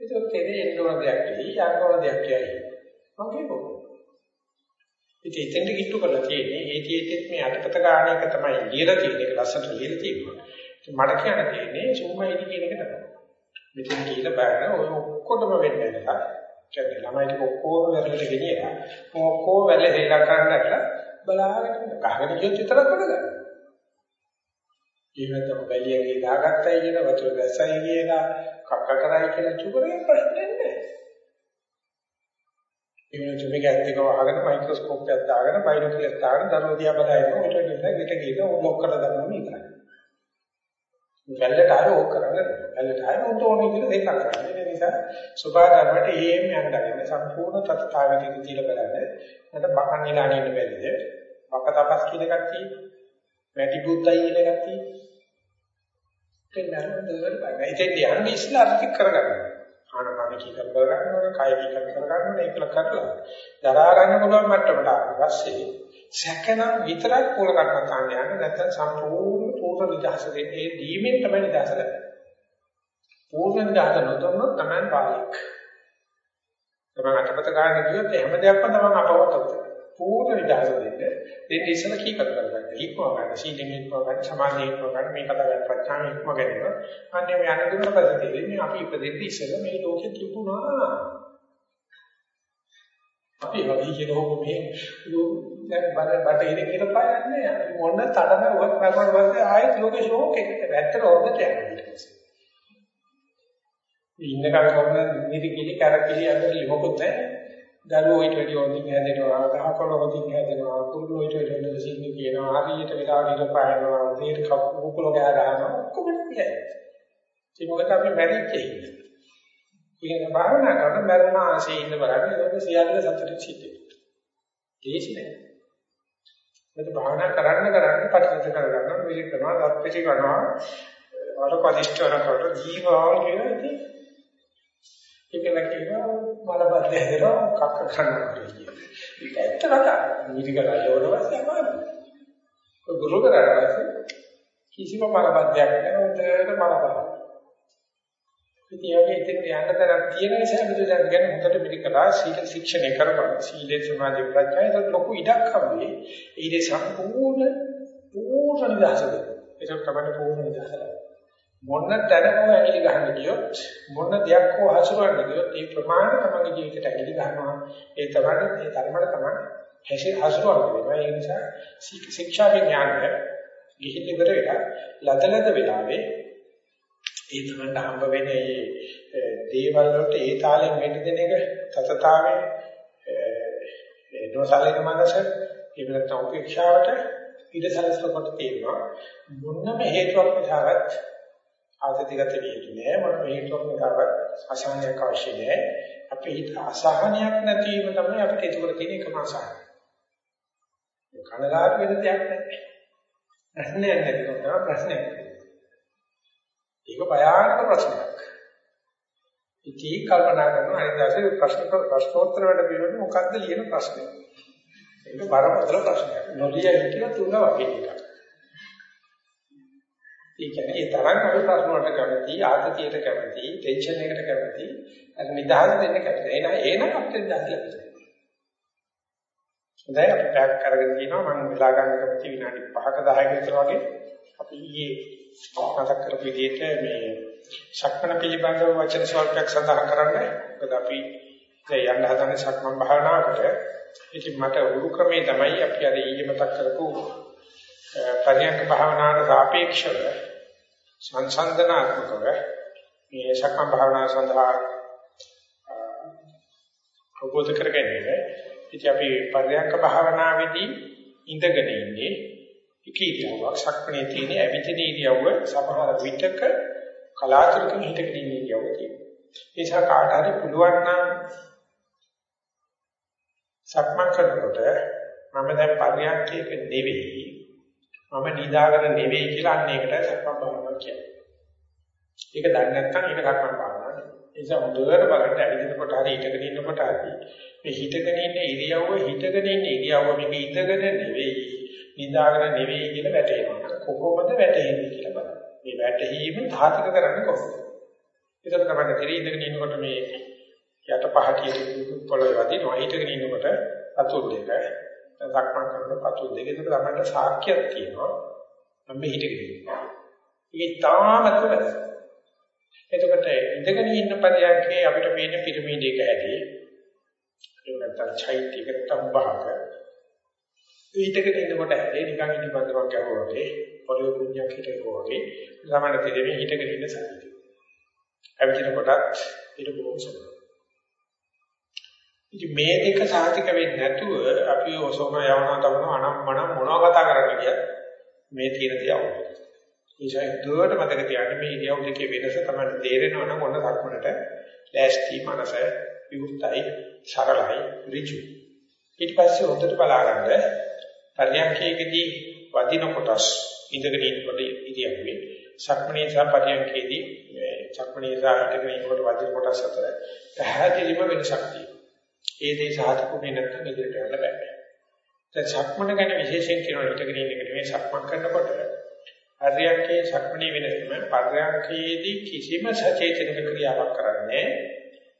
ඒක තේරෙන්නේ එන්නෝන දෙයක් නෙයි යන්නෝන දෙයක් කියයි. මගේ කොහොමද? ඉතින් එතෙන්ට කිට්ටු කරලා තියෙන්නේ ඒටිඑට් මේ අටපත ගන්න එක තමයි ලියලා තියෙන්නේ ඒක ලස්සනට ලියලා තියෙනවා. ඉතින් මට කියන්න තියෙන්නේ සුම්මයිදි කියන එක තමයි. මෙතන කියලා බලන්න ඔය ඔක්කොටම වෙන්නේ නැහැ. කියන්නේ ළමයි ටික ඔක්කොම වැරලට ගෙනියලා ඔක්කොම වැරල හේලා කරන්නට බලාගෙන ගහගෙන ගියොත් විතරක් වැඩ ගන්න. ඊමෙතම බැලියගේ දාගත්තයි කියන වතුර දැස්සයි කියලා කක්ක කරයි කියලා චුකරේ ප්‍රශ්නේ නැහැ. ඊමෙත මේක ඇත්තක වහගෙන මයික්‍රොස්කෝප් එකක් දාගෙන බයිනොකියුලර් දාගෙන දරුවෝ දිහා බලනවා ඊට වඩා ගෙට ගිහින් ඕක ලොක් කරලා දාන්න ඉතරයි. වැල්ලට ආව ඕක කරන්නේ. වැල්ලට ආව උන්ට ඕනේ කියලා දෙන්නක් කරන්නේ. ඒ නිසා සුභාගමට එහෙම යන්න සම්පූර්ණ තත්තාවෙදී කියලා බලන්න. මට බකන් නිලාගෙන ඉන්න බැරිද? බක තපස් කියන එකක් තියෙන්නේ. වැටි බුද්දයි කියන එකක් තියෙන්නේ. දෙන්නම දෙවල් බලන්න. ඉතින් යන්නේ ඉස්ලා අර්ථික කරගන්න. ආනපාන කී කර කරගන්න ඕනේ, කය කී කර කරගන්න ඕනේ, ඒකල කරලා දරා ගන්න පුළුවන් මට්ටමට ආවට පස්සේ සැකනම් විතරක් පොල කටන ගන්න යන්නේ නැත්නම් සම්පූර්ණ පූර්ණ නිදහස දෙන්නේ ඒ දීමෙන් තමයි නිදහස ලැබෙන්නේ. පූර්ණ නිදහස නොදොන්නොත් තමයි පාලික්. තමයි අටපත ගන්න කියොත් හැම දෙයක්ම තමයි අපවතව. පූර්ණ නිදහස දෙන්නේ. දෙන්නේ ඉස්සල කී කර කරගන්න. ඉක්ම ගන්න, සීලෙන් ඉක්ම ගන්න, සමාධියෙන් ඉක්ම ගන්න, මේ කතා කරලා ප්‍රඥාවෙන් ඉක්ම ගන්නවා. අන්නේ මේ අනුදුන පරිදි අපි ඉපදෙද්දි ඉස්සල මේ ලෝකෙ තිබුණා. අපි වගේ කියනකො මේ දැන් බල බට ඉර කියලා පායන්නේ මොන තඩන වත් කරනවා වගේ ආයෙත් ලෝකේ ෂෝක් එකට වැත්තට හොද්දට යනවා ඊට පස්සේ. ඉන්න කම කරන නිදි කිලි කරකිලි අnder මොකොත් නැහැ. දරුවෝ ඊට වැඩි හොඳින් හැදෙනවා, ගහකොළ හොඳින් හැදෙනවා, කුරුළු ඊට වැඩි හොඳ සිංහ කියනවා, හරියට වෙලාවට ඉර පායනවා, උදේට කකුල ගෑ ගන්නවා, ඔක්කොම ඉතියි. ඒ මොකද අපි මැරිච්ච ඉන්නේ. ඉතින් භාවනා කරන මරණ ආශේ ඉන්න බලන්න ඒක සියල්ල සතුටින් සිද්ධ වෙනවා. දේශි නෑ. මේක භාවනා කරන්න කරන්න පටිච්ච කරගන්න මේක කරනවා දත්පිටි කරනවා වලපදිෂ්ඨ කරනකොට ජීවාල් කියන ඉතින් ඒකල කියනවා මලබද්ද හැදෙනවා කක්ක කරනවා කියන්නේ. ඒක ඇත්ත කතාව. නිදිගලා යවනවත් තමයි. ගුරු කරලා කිසිම මලබද්දයක් නැහැ උන්ට මලබද්ද. ඉතින් යෝගී ඉතින් යන්න තරක් තියෙන නිසා බුදුදහම ගැන හොඳට පිළිකලා සීල ශික්ෂණය කරපන්. සීලේ සමාධි ප්‍රඥාය ලොකු ඉඩක් හම්බුනේ. ඊට සම්පූර්ණ පූර්ණ නිදහසද. ඒක තමයි පූර්ණ නිදහස. මොන තැනකෝ ඇඟිලි ගහන්න ගියොත් මොන දෙයක් හෝ හසුරවන්න ගියොත් ඒ ප්‍රමාණය තමයි ජීවිතයට ඇඟිලි ගන්නවා. ඒ තරමට ඒ තරමට තමයි හැෂේ හසුරවන්න වෙනවා. ඒ නිසා ශික්ෂා විඥානය ගිහින් ඉවර වෙලා ලදලද වෙලාවේ ඒ තමයි හම්බ වෙන්නේ මේ දේවල් වලට ඒ තාලෙන් වෙන්න දෙන එක තතතාවේ ඒ නොසලින මනස එහෙම නැත්නම් උපේක්ෂාවට ඊටසලස්කොට තියෙනවා මොනම හේතුවක් නිසාවත් ආදිතිගත වියතු නෑ මොනම හේතුවක් නිසාවත් අසහනයක් අවශ්‍ය නෑ අපි හිත අසහනයක් නැතිවම තමයි අපිට ඒක වල තියෙන එකම අසහනය කනගාටු වෙන දෙයක් නෑ ප්‍රශ්නයක් නැතිව තමයි ප්‍රශ්නයක් ඒක භයානක ප්‍රශ්නයක්. ඉතී කල්පනා කරන අනිදාසේ ප්‍රශ්න ප්‍රශ්නෝත්තර වැඩ පිළිවෙල මොකක්ද ලියන ප්‍රශ්නේ. ඒක බරපතල ප්‍රශ්නයක්. නොලිය හිටින තුන වගේ එකක්. ඒ කියන්නේ ඒ තරම් අඩු ප්‍රශ්න වලට කැමති, ආතතියට කැමති, ටෙන්ෂන් එකට කැමති, අර නිදහස දෙන්න කැමති. එන එන අපිට නිදහස ලැබෙනවා. දැන් අපි පැක් කරගෙන තියෙනවා මම වෙලා ගන්න කැමති විනාඩි 5ක 10ක විතර වගේ අපි ඊයේ මතක් කරපු විදිහට මේ ශක්මණ පිළිබඳව වචන ස්වල්පයක් සඳහන් කරන්න. මොකද අපි දැන් යන්න හදන්නේ ශක්මන් භාවනාවකට. ඉතින් මට උරු ක්‍රමේ තමයි අපි අර ඊයේ මතක් කරපු පරියන්ක භාවනාවට සාපේක්ෂව සංසන්දනාත්මකව මේ ශක්මන් භාවනාව සඳහා අවබෝධ කරගන්නේ. ඉතින් අපි පරියන්ක භාවනාවේදී ඉඳගෙන ඉන්නේ එක ඉරියව්වක් සක්මණේ තියෙන ඇවිදින ඉරියව්ව සමහර විටක කලාතුරකින් හිටගෙන ඉන්න ඉරියව්ව තියෙනවා. ඒ නිසා කාට හරි පුළුවන් නම් සක්මන් කරනකොට මම දැන් පරියන්කයක නෙවෙයි මම නිදාගෙන නෙවෙයි කියලා අන්න ඒකට සක්මන් භාවනාව කියන්නේ. ඒක දන්නේ නැත්නම් ඒක සක්මන් භාවනාව නෙවෙයි. ඒ නිසා හොඳට බලන්න ඇවිදිනකොට හරි හිටගෙන ඉන්නකොට හරි මේ හිටගෙන ඉන්න ඉරියව්ව හිටගෙන ඉන්න ඉරියව්ව මේක ඉඳගෙන නෙවෙයි නිදාගෙන නෙවෙයි කියලා වැටෙනවා. කොහොමද වැටෙන්නේ කියලා බලන්න. මේ වැටීම තාතික කරන්නේ කොහොමද? ඒක තමයි තේරෙ ඉඳගෙන ඉන්නකොට මේ යට පහටියට පොළොවේ වදිනවා. හිටගෙන ඉන්නකොට අතුල් දෙක සක්මන් කරනකොට අතුල් දෙක ඒක තමයි සාක්ෂියක් තියෙනවා. මම හිටගෙන ඉන්නවා. ඒක තාමත් වැදගත්. එතකොට ඉඳගෙන ඉන්න පරියන්කේ අපිට පේන පිරමීඩයක ඇති ඒක නැත්තම් චෛත්‍යයකට තම්බහක ඊටකට ඉන්නකොට ඇදී නිකන් ඉනිපන්දමක් ගැහුවා වගේ පොළොවේ කුණ්‍යක් හිටේකෝ වගේ ළමකට තෙරෙන්නේ හිටගෙන ඉන්න සතිය. ඇවිදින කොටත් ඊට බොහොම සුළුයි. ඉතින් මේ දෙක සාතික වෙන්නේ නැතුව අපි ඔසෝම යවනවා තමන අනම්මන මොනවා කතා කරන්න කියත් මේ තියෙන දේ අවුලයි. ඒසයි දුවට මතක තියාගන්න මේ ඉරියව් දෙකේ වෙනස තමයි තේරෙනවා නම් ඔන්න සක්මනට ලෑස්ති මනස විවුර්තයි සරලයි ඍජු. ඊට පස්සේ හොඳට බලාගන්න පරියන්කේකදී වදින කොටස් ඉඳගෙන ඉන්නකොට ඉරියව්වේ සක්මණේ සහ පරියන්කේදී සක්මණේ සහ ඉඳගෙන ඉන්නකොට වදින කොටස් අතර පැහැදිලිම වෙනසක් තියෙනවා. ඒ දේ සාධකුනේ නැත්නම් ඉදිරියට යන්න බෑ. දැන් සක්මණ ගැන විශේෂයෙන් කියනවා හිතගෙන ඉන්න එක නෙමෙයි සක්මන් කරනකොට හරියක්කේ සක්මණේ වෙනසම පර්යාංකයේදී කිසිම සචේතනික ක්‍රියාවක් කරන්නේ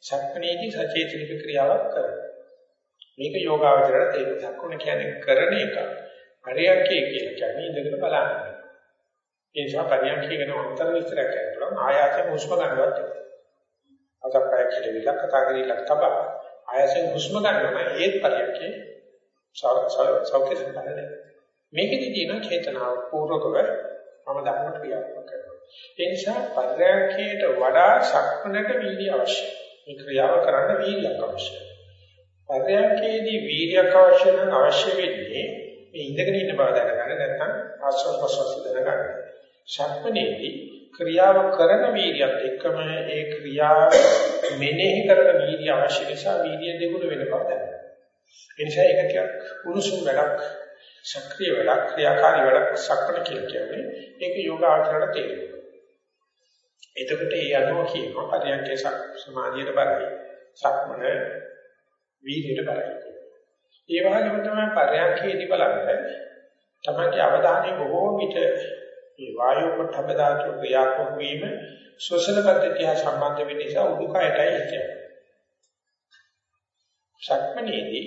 සක්මණේදී සචේතනික ක්‍රියාවක් කරන්නේ. මේක යෝගාවචරයට තේරුම් සක්මණ කියන්නේ කරන එක. පර්යාංකයේ කියලා කියන්නේ ඉඳගෙන බලන්න. ඒ නිසා පර්යාංකයේ ගැන උත්තර විස්තර කරනවා ආයාසයෙන් හුස්ම ගන්නවත්. අතපය කියලා කතා කරලා තබා ආයාසයෙන් හුස්ම ගන්නවා ඒත් පර්යාංකයේ සෞඛ්‍ය සම්පන්නයි. මේකෙදි තියෙන චේතනාව පූර්වකව මම ධර්ම ක්‍රියාත්මක කරනවා. ඒ නිසා පර්යාංකයට වඩා සක්මනට වීර්ය අවශ්‍යයි. මේ ක්‍රියාව කරන්න වීර්යයක් අවශ්‍යයි. පර්යාංකයේදී වීර්යයක් අවශ්‍ය නම් අවශ්‍ය වෙන්නේ මේ ඉඳගෙන ඉන්න බව දැනගන්න නැත්නම් ආශ්වාස ප්‍රශ්වාස දැනගන්න. සක්මනේදී ක්‍රියාව කරන වීර්යයත් එක්කම ඒ ක්‍රියාව මෙනෙහි කරන වීර්ය අවශ්‍ය නිසා වීර්ය දෙගුණ වෙන බව දැනගන්න. ඒ නිසා ඒක ටිකක් උණුසුම් වැඩක් සක්‍රීය වැඩක් ක්‍රියාකාරී වැඩක් සක්මන කියලා කියන්නේ ඒක යෝග ආචරණයට තේරෙනවා. එතකොට ඒ අනුව කියනවා පරියන්කේ සමාධියට බලයි සක්මන වීර්යයට බලයි. ඒ වගේම තමයි පරියන්කේදී බලන්නේ තමයි අවධානය බොහෝ විට මේ වායු පොට්ටබ ධාතු ක්‍රියාත්මක වීම ශ්වසන පද්ධතිය සම්බන්ධ වෙන නිසා උඩුකයටයි කියන්නේ. සක්මනේදී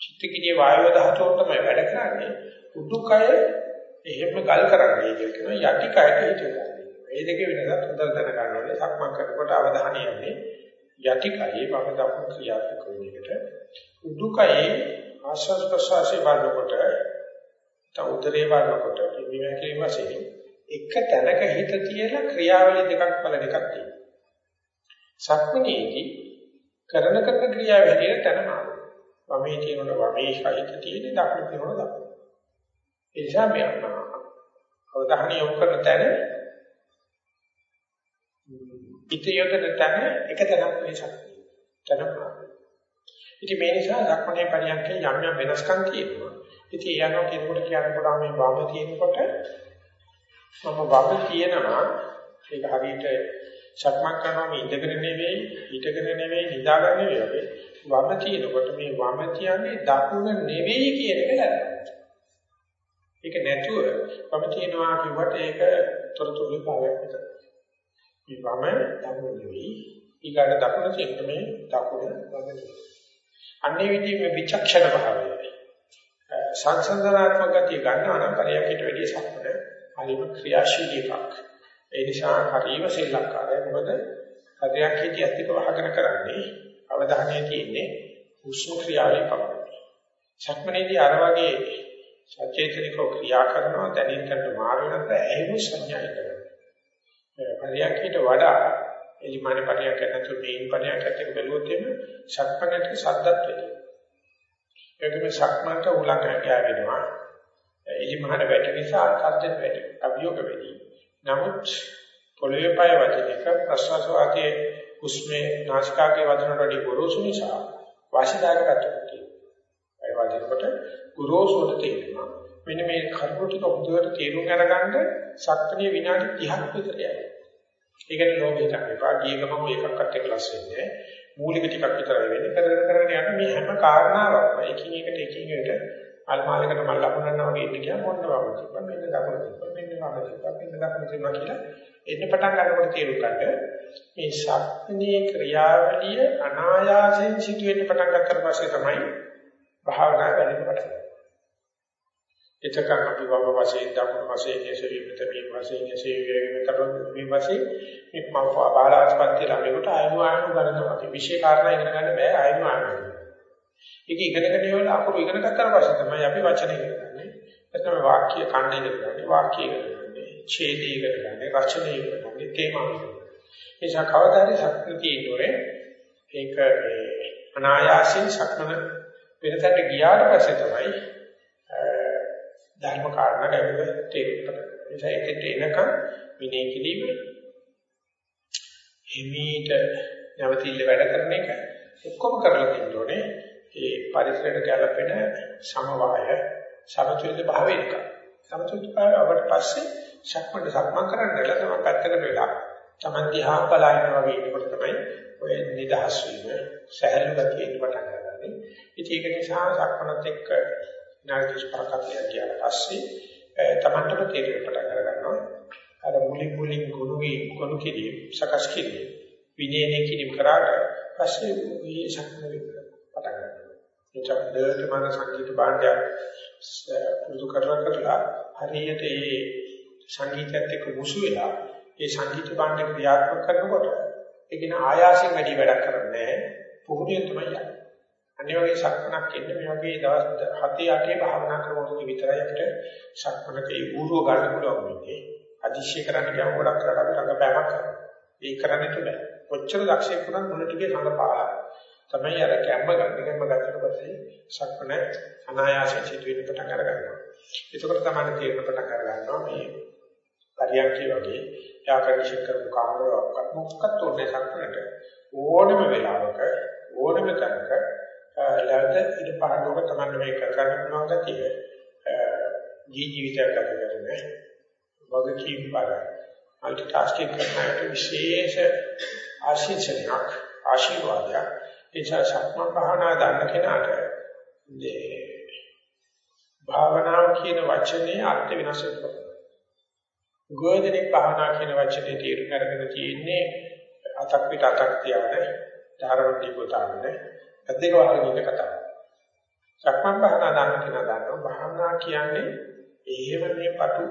චිත්තකිරිය වායව ධාතුව තමයි වැඩ කරන්නේ. උඩුකය එහෙම ගල් කරන්නේ කියන යටිකයට හිටියලා. මේ දෙකේ වෙනසක් හොඳට දැනගන්න ඕනේ. සක්මන් කරනකොට අවධානය යන්නේ යටිකයේ වම දකුණු ක්‍රියාත්මක වෙන එකට. උඩුකයේ ආශ්වාස ප්‍රශ්වාසයේ බලනකොට තව උදරේ බලනකොට පිළිවෙල කිරීම වශයෙන් එක තැනක හිත තියලා ක්‍රියාවලිය දෙකක් බලන එකක් තියෙනවා. සක්මනේදී කරන කරන ක්‍රියාව හැටියට තැන මාරු. වමේ තියෙනකොට වමේ හිත තියෙන දකුණු තියෙනකොට දකුණු. ඒ නිසා මේ අවධානය යොමු කරන තැන පිට යොදන තැන එක තැනක් මේ ශක්තිය. තැන මාරු. ඉතින් මේ නිසා ධක්මනේ පරියන්කේ යම් යම් වෙනස්කම් තියෙනවා. ඉතින් ඒ අනුව කෙනෙකුට කියන්න පුළුවන් මේ වම තියෙනකොට මම වම තියෙනවා ඒක හරියට සක්මන් කරනවා මේ ඉඳගෙන නෙවෙයි හිටගෙන නෙවෙයි නිදාගෙන නෙවෙයි වගේ වම තියෙනකොට මේ වම කියන්නේ දකුණ නෙවෙයි කියන එක දැනගන්න. ඒක නැතුව වම තියෙනවා කිව්වට ඒක තොරතුරු පාවයක් විතරයි. මේ වම දකුණ නෙවෙයි ඊගාට දකුණ තියෙන මේ දකුණ වම නෙවෙයි. අන්නේ විදිහේ මේ විචක්ෂණ භාවය සංසන්දනාත්මක ගතිය ගන්නවා නම් පරියකිට වැඩි සම්පද හරිම ක්‍රියාශීලී එකක්. ඒ නිසා හරිම සෙල්ලක්කාරයි මොකද පරියකිට ඇත්තට වහගෙන කරන්නේ අවධානය තියෙන්නේ හුස්ම ක්‍රියාවේ පමණයි. සක්මනේදී අර වගේ සචේතනිකව ක්‍රියා කරනවා දැනින් කරන මාරු නැත්නම් ඇහිමු සංඥා ඉදරන. පරියකිට වඩා එලිමාන පරියක් නැතු මේන් පරියක් ඇතුළත බැලුවොත් එimhe සක්මනට සද්දත් වෙනවා. ඒකම සක්මන්ට උලංග ගෑවෙනවා. එලිමාන වැඩි නිසා සද්දත් වැඩි. අභියෝග වැඩි. නමුත් පොළවේ පය වදින එක ප්‍රශ්වාස වාතයේ හුස්මේ නාසිකාගේ වදිනට වඩා ගොරෝසු නිසා වාසිදායක පැත්තට තියෙනවා. ඒ වදිනකොට ගොරෝසුට තියෙනවා. මෙන්න මේ කරුණු ටික හොඳට තේරුම් අරගන්න සක්මණේ විනාඩි 30ක් විතර යයි. ඒකට ලෝභය ගන්න එපා. ගිය ගමන් එකක්වත් එකලස් වෙන්නේ මූලික ටිකක් විතරයි වෙන්නේ. කරගෙන කරගෙන යන මේ හැම කාරණාවක්ම එකින් එකට එකින් එකට අල්මාලයකට මල් ලකුණනවා වගේ ඉන්න කියන මොනවාම තිබ්බා. මෙන්න දකුණ තිබ්බා. මෙන්න වම තිබ්බා. මෙන්න දකුණ තිබ්බා කියලා එන්න පටන් ගන්නකොට තේරුම් ගන්න මේ සක්මනේ ක්‍රියාවලිය අනායාසයෙන් සිදුවෙන්න පටන් ගන්නත් පස්සේ තමයි භාවනා වැඩි පටන් ගන්නේ. එතකන් අපි වම වශයෙන් දකුණු වශයෙන් එසවීමත මේ වශයෙන් එසවීමතර මේ වශයෙන් මේ මව බාලාස්පත්‍ය ළමයට ආයු ආයු ගන්නවා. අපි විශේෂ කාරණා ඉගෙන ගන්න බෑ ආයු ආයු. ඒක ඉගෙනගෙන ඉවරලා අකුරු ඉගෙන ගත්තාට පස්සේ තමයි අපි වචන ඉගෙන ගන්නේ. එතන වාක්‍ය ඛණ්ඩ ඉගෙන ගන්නේ වාක්‍ය ඉගෙන ගන්නේ ඡේදය ඉගෙන ගන්නේ රචනය ඉගෙන ගන්නේ තේමා. ඒ නිසා කවදාද සත්‍ය තියෙන්නේ ඒක මේ අනායාසයෙන් සක්මන වෙනතට ගියාට පස්සේ තමයි ධර්ම කාරණා ගැඹුර තේරෙන්න. නිසා ඒකට එනකම් විනය කිරීම හිමීට නැවතිල්ල වැඩ කරන එක ඔක්කොම කරලා තියෙන්න ඕනේ. ඒ පරිසරයට ගැලපෙන සමவாய සමතුලිත භාවයක. සමතුලිත භාවය අපට පස්සේ ශක්මණ සක්මන් කරන්න වෙලා තමයි පැත්තකට වෙලා Taman දිහා බලන වගේ ඉන්නකොට තමයි ඔය නිදහස් වීම සහැල්ලු ගතිය ඉන්න පටන් ගන්නනේ. ඉතින් ඒක නිසා සක්මණත් එක්ක නාටි ස්පර්ශකතිය කියන පස්සේ තමන්ටම තේරෙන්න පටන් අර ගන්නවා. අර මුලින් මුලින් ගුරුගේ ගුරු කිරීම සකස් කිරීම විනයනේ කිරීම කරාට පස්සේ මේ ශක්තිය පටන් ගන්නවා. ඒ චක්‍රයට මන සංගීත භාණ්ඩයක් පුරුදු කරලා කරලා හරියට ඒ සංගීතයත් එක්ක මුසු වෙලා ඒ සංගීත භාණ්ඩේ ක්‍රියාත්මක කරනකොට ඒක න ආයාසයෙන් වැඩි වැඩක් කරන්නේ නැහැ. පුහුණුවෙන් තමයි යන්නේ. අනිත් වගේ සක්මනක් එන්න මේ වගේ දවස් 7 8 භාවනා කරනකොට විතරයි අපිට සක්මනක ඒ ඌරුව ගන්න පුළුවන් වෙන්නේ. අදිශ්‍ය කරන්න ගියාම ගොඩක් කරලා අපිට අඟපෑමක් කරනවා. ඒක කරන්නට බෑ. කොච්චර දක්ෂයෙක් වුණත් මුල ටිකේ සංගපාලා තමයි අර කැම්බ ගන්න කැම්බ ගන්නට පස්සේ සක්මන අනායාසයෙන් සිදුවෙන්න පටන් අර ගන්නවා. එතකොට තමයි තේරෙන්න පටන් අර ගන්නවා මේ පරියන්කේ වගේ යාකර්ෂක කරපු කාමරයක් මොකක්ද උනේ සක්මනට ඕනම වෙලාවක ඕනම තැනක ලැබෙන ඉද පාඩුවක තමයි මේ කරගන්න පුළුවන් ගැතිය. ජී ජීවිතයක් ගත කරන්නේ වගකීම් බර මල්ටි ටාස්කින් කරනට විශේෂ ආශිර්වාදයක් ආශිර්වාදයක් ඒ සක්මන් භාවනා දන්න කෙනාට මේ භාවනාව කියන වචනේ අර්ථ වෙනස් වෙනවා. ගෝධනික භාවනා කියන වචනේ තේරුම් අරගෙන තියෙන්නේ අතක් පිට අතක් තියාගෙන ධාරවටි පුතාන්නේ ඇත්තක වහගෙන ඉන්න කතාව. සක්මන් භාවනා දාන්න කියන දානවා භාවනා කියන්නේ එහෙම මේ පටු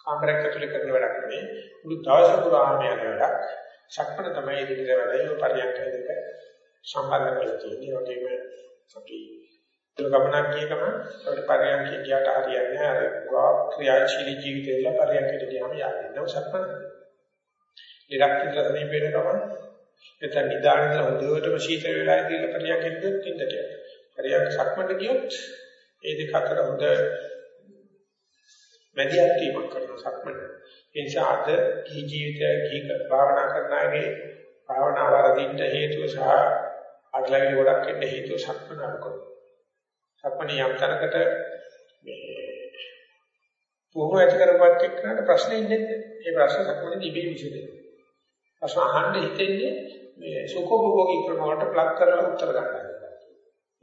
කාමරයක් ඇතුලේ කරන වැඩක් නෙවෙයි. මුළු දවස පුරාම යන වැඩක්. සක්මන තමයි ඉදිරියට වැඩේ පරියන්ක දෙක සම්බන්ධ කරලා තියෙන්නේ. වගේම අපි දුරගමනක් ගියකම අපිට පරියන්ක ගියට හරියන්නේ නැහැ. අර ක්‍රියාශීලී ජීවිතේල පරියන්කට ගියාම යන්නේ සක්මන. ඉලක්ක ඉඳලා තමයි වෙනකම එතන නිදාගෙන හොඳටම සීතල වෙලා ඉඳලා පරියක් එක්කත් ඉන්නට යනවා. පරියක් සක්මන්ට ගියොත් ඒ දෙක අතර හොඳ මැදිහත් වීමක් කරන සක්මන්ට. ඒ නිසා අද කී ජීවිතය කී භාවනා කරන අයගේ භාවනා වරදින්න හේතුව සහ අගලගේ ගොඩක් එන්න හේතුව සක්මන අරකෝ. සක්මන යම් තරකට මේ පුහුණු ඇති කරපුවත් එක්කනට ප්‍රශ්නේ ඉන්නේ. ඒ ප්‍රශ්න සක්මනේ ඉබේ විසඳෙනවා. ප්‍රශ්න අහන්න හිතෙන්නේ මේ සුඛෝපභෝගී ක්‍රම වලට ප්ලග් කරලා උත්තර ගන්නවා.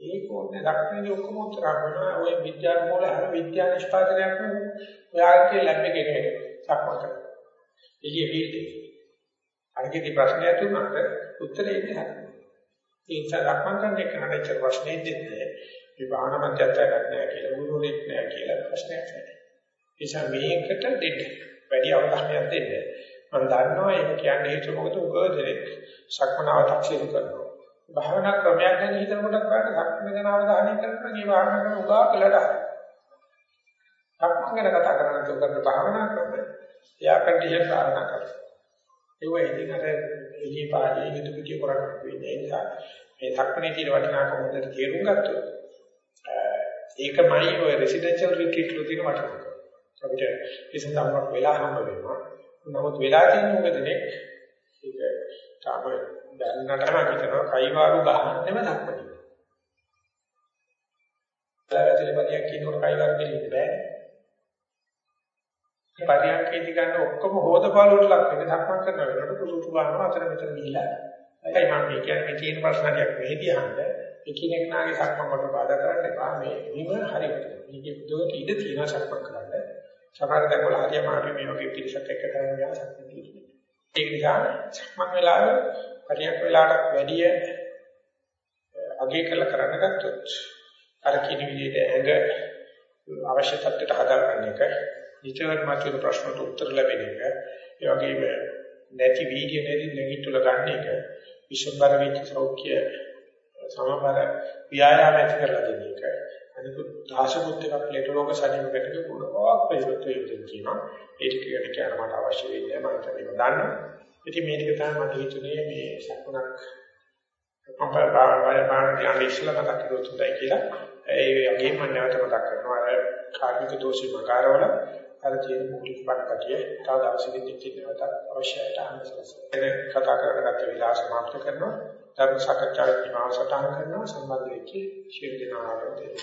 ඒක ඕනේ දක්ෂිනේ ඔක්කොම උත්තර ගන්නවා. ඔය විද්‍යාව මොළ හැම විද්‍යා නිෂ්පාදනයක්ම ඔයාගේ ලැබ් එකේ නෙවෙයි. සක්මන් කරනවා. එළිය වීදී. අනිකේ ප්‍රශ්නය තුනකට උත්තරේ ඉන්නේ හරියට. ඒ නිසා සක්මන් කරන එක නඩච්ච ප්‍රශ්නේ දෙන්නේ විවාහන මධ්‍යස්ථයක් නැහැ කියලා ගුරුවරයෙක් නැහැ කියලා ප්‍රශ්නයක් නැහැ. ඒ නිසා මේකට දෙන්න වැඩි අවධානයක් දෙන්න. මම දන්නවා ඒක කියන්නේ හේතුව මොකද උගදෙක් සක්මනාව තක්සේරු කරනවා. භාවනා ක්‍රමයක් ගැන හිතනකොට බලන්න සක්මන ගැන අවධානය කරනවා මේ භාවනා කරන උගා කළට. සක්මන් ගැන කතා කරන තුකට භාවනා කරනවා. එයා කන්ඩිෂන් භාවනා කරනවා. ඒ වෙයි ඉතින් අර එළිය පාඩියේ හිත පිටිය කරන්න වෙන්නේ ඒ නිසා මේ සක්මනේ තියෙන වටිනාකම හොඳට තේරුම් ගත්තොත් ඒකමයි ඔය රෙසිඩෙන්ෂල් රිට්‍රීට් වල තියෙන වටිනාකම. අපිට විසඳුමක් වෙලා හම්බ වෙනවා. නමුත් වෙලා තියෙන උගදෙනෙක් ඒක තාම දැනනටම හිතනවා කයිවාරු ගහන්නෙම දක්වන්නේ. ඇතුලේ පරියක් කියනකොට කයිවාරු දෙන්නේ බෑ. පරියන්කේදී ගන්න ඔක්කොම හොදපාලුවට ලක් වෙන ධක්මන් කරන වෙලාවට කුසුසු ගන්නවා අතර මෙතන ගිහිලා. ඒකයි මම මේ කියන්නේ මේ තියෙන ප්‍රශ්නයක් මෙහෙදී අහන්න එකිනෙක නාගේ සක්මන් කොට බාධා කරන්න එපා මේ විම හරියට. මේකේ දුවට ඉඳ තියෙන සක්මන් කරන්න. සමහර දැක්වල හරියම අපි මේ වගේ පිළිසක් එක්ක කරගෙන යන සක්මන් කියන්නේ. ඒක නිසා සක්මන් වෙලාවේ පරියක් වෙලාවට වැඩි අගය කරලා කරන්න ගත්තොත් අර කිනි විදිහට ඇඟ අවශ්‍ය තත්ත්වයට හදාගන්න එක නිතරම මතුවෙන ප්‍රශ්නට උත්තර ලැබෙන එක ඒ වගේම නැති වීර්ය නැති නැගිටුල ගන්න එක විශ්වබර වෙච්ච සෞඛ්‍ය සමබර ව්‍යායාම ඇති කරලා දෙන එක අනිකුත් දාශකුත් එකක් ලෙඩ රෝග සනීපකට ගුණාවක් ප්‍රයෝජන දෙන්න කියනවා. ඒක කියන කියන මට අවශ්‍ය වෙන්නේ මම ඒක දන්නවා. ඉතින් මේක තමයි මට හිතුනේ මේ සක්මනක් අපේ බාහිර බාහිර යන ඉස්සලා මතක් කරුවොත් හොඳයි කියලා. ඒ වගේම මම නැවත මතක් කරනවා අර කාර්මික දෝෂී මකාරවල අර තියෙන මූලික බණකතිය තව දවසකින් දෙකකින් නැවත අවශ්‍යයට අනුසස්. එන කතා කරගත්ත විලාස සමාප්ත කරනවා. ධර්ම සාකච්ඡාවේ මාව සටහන් කරනවා. සම්බන්ධ වෙච්ච ශීල දිනාවලදී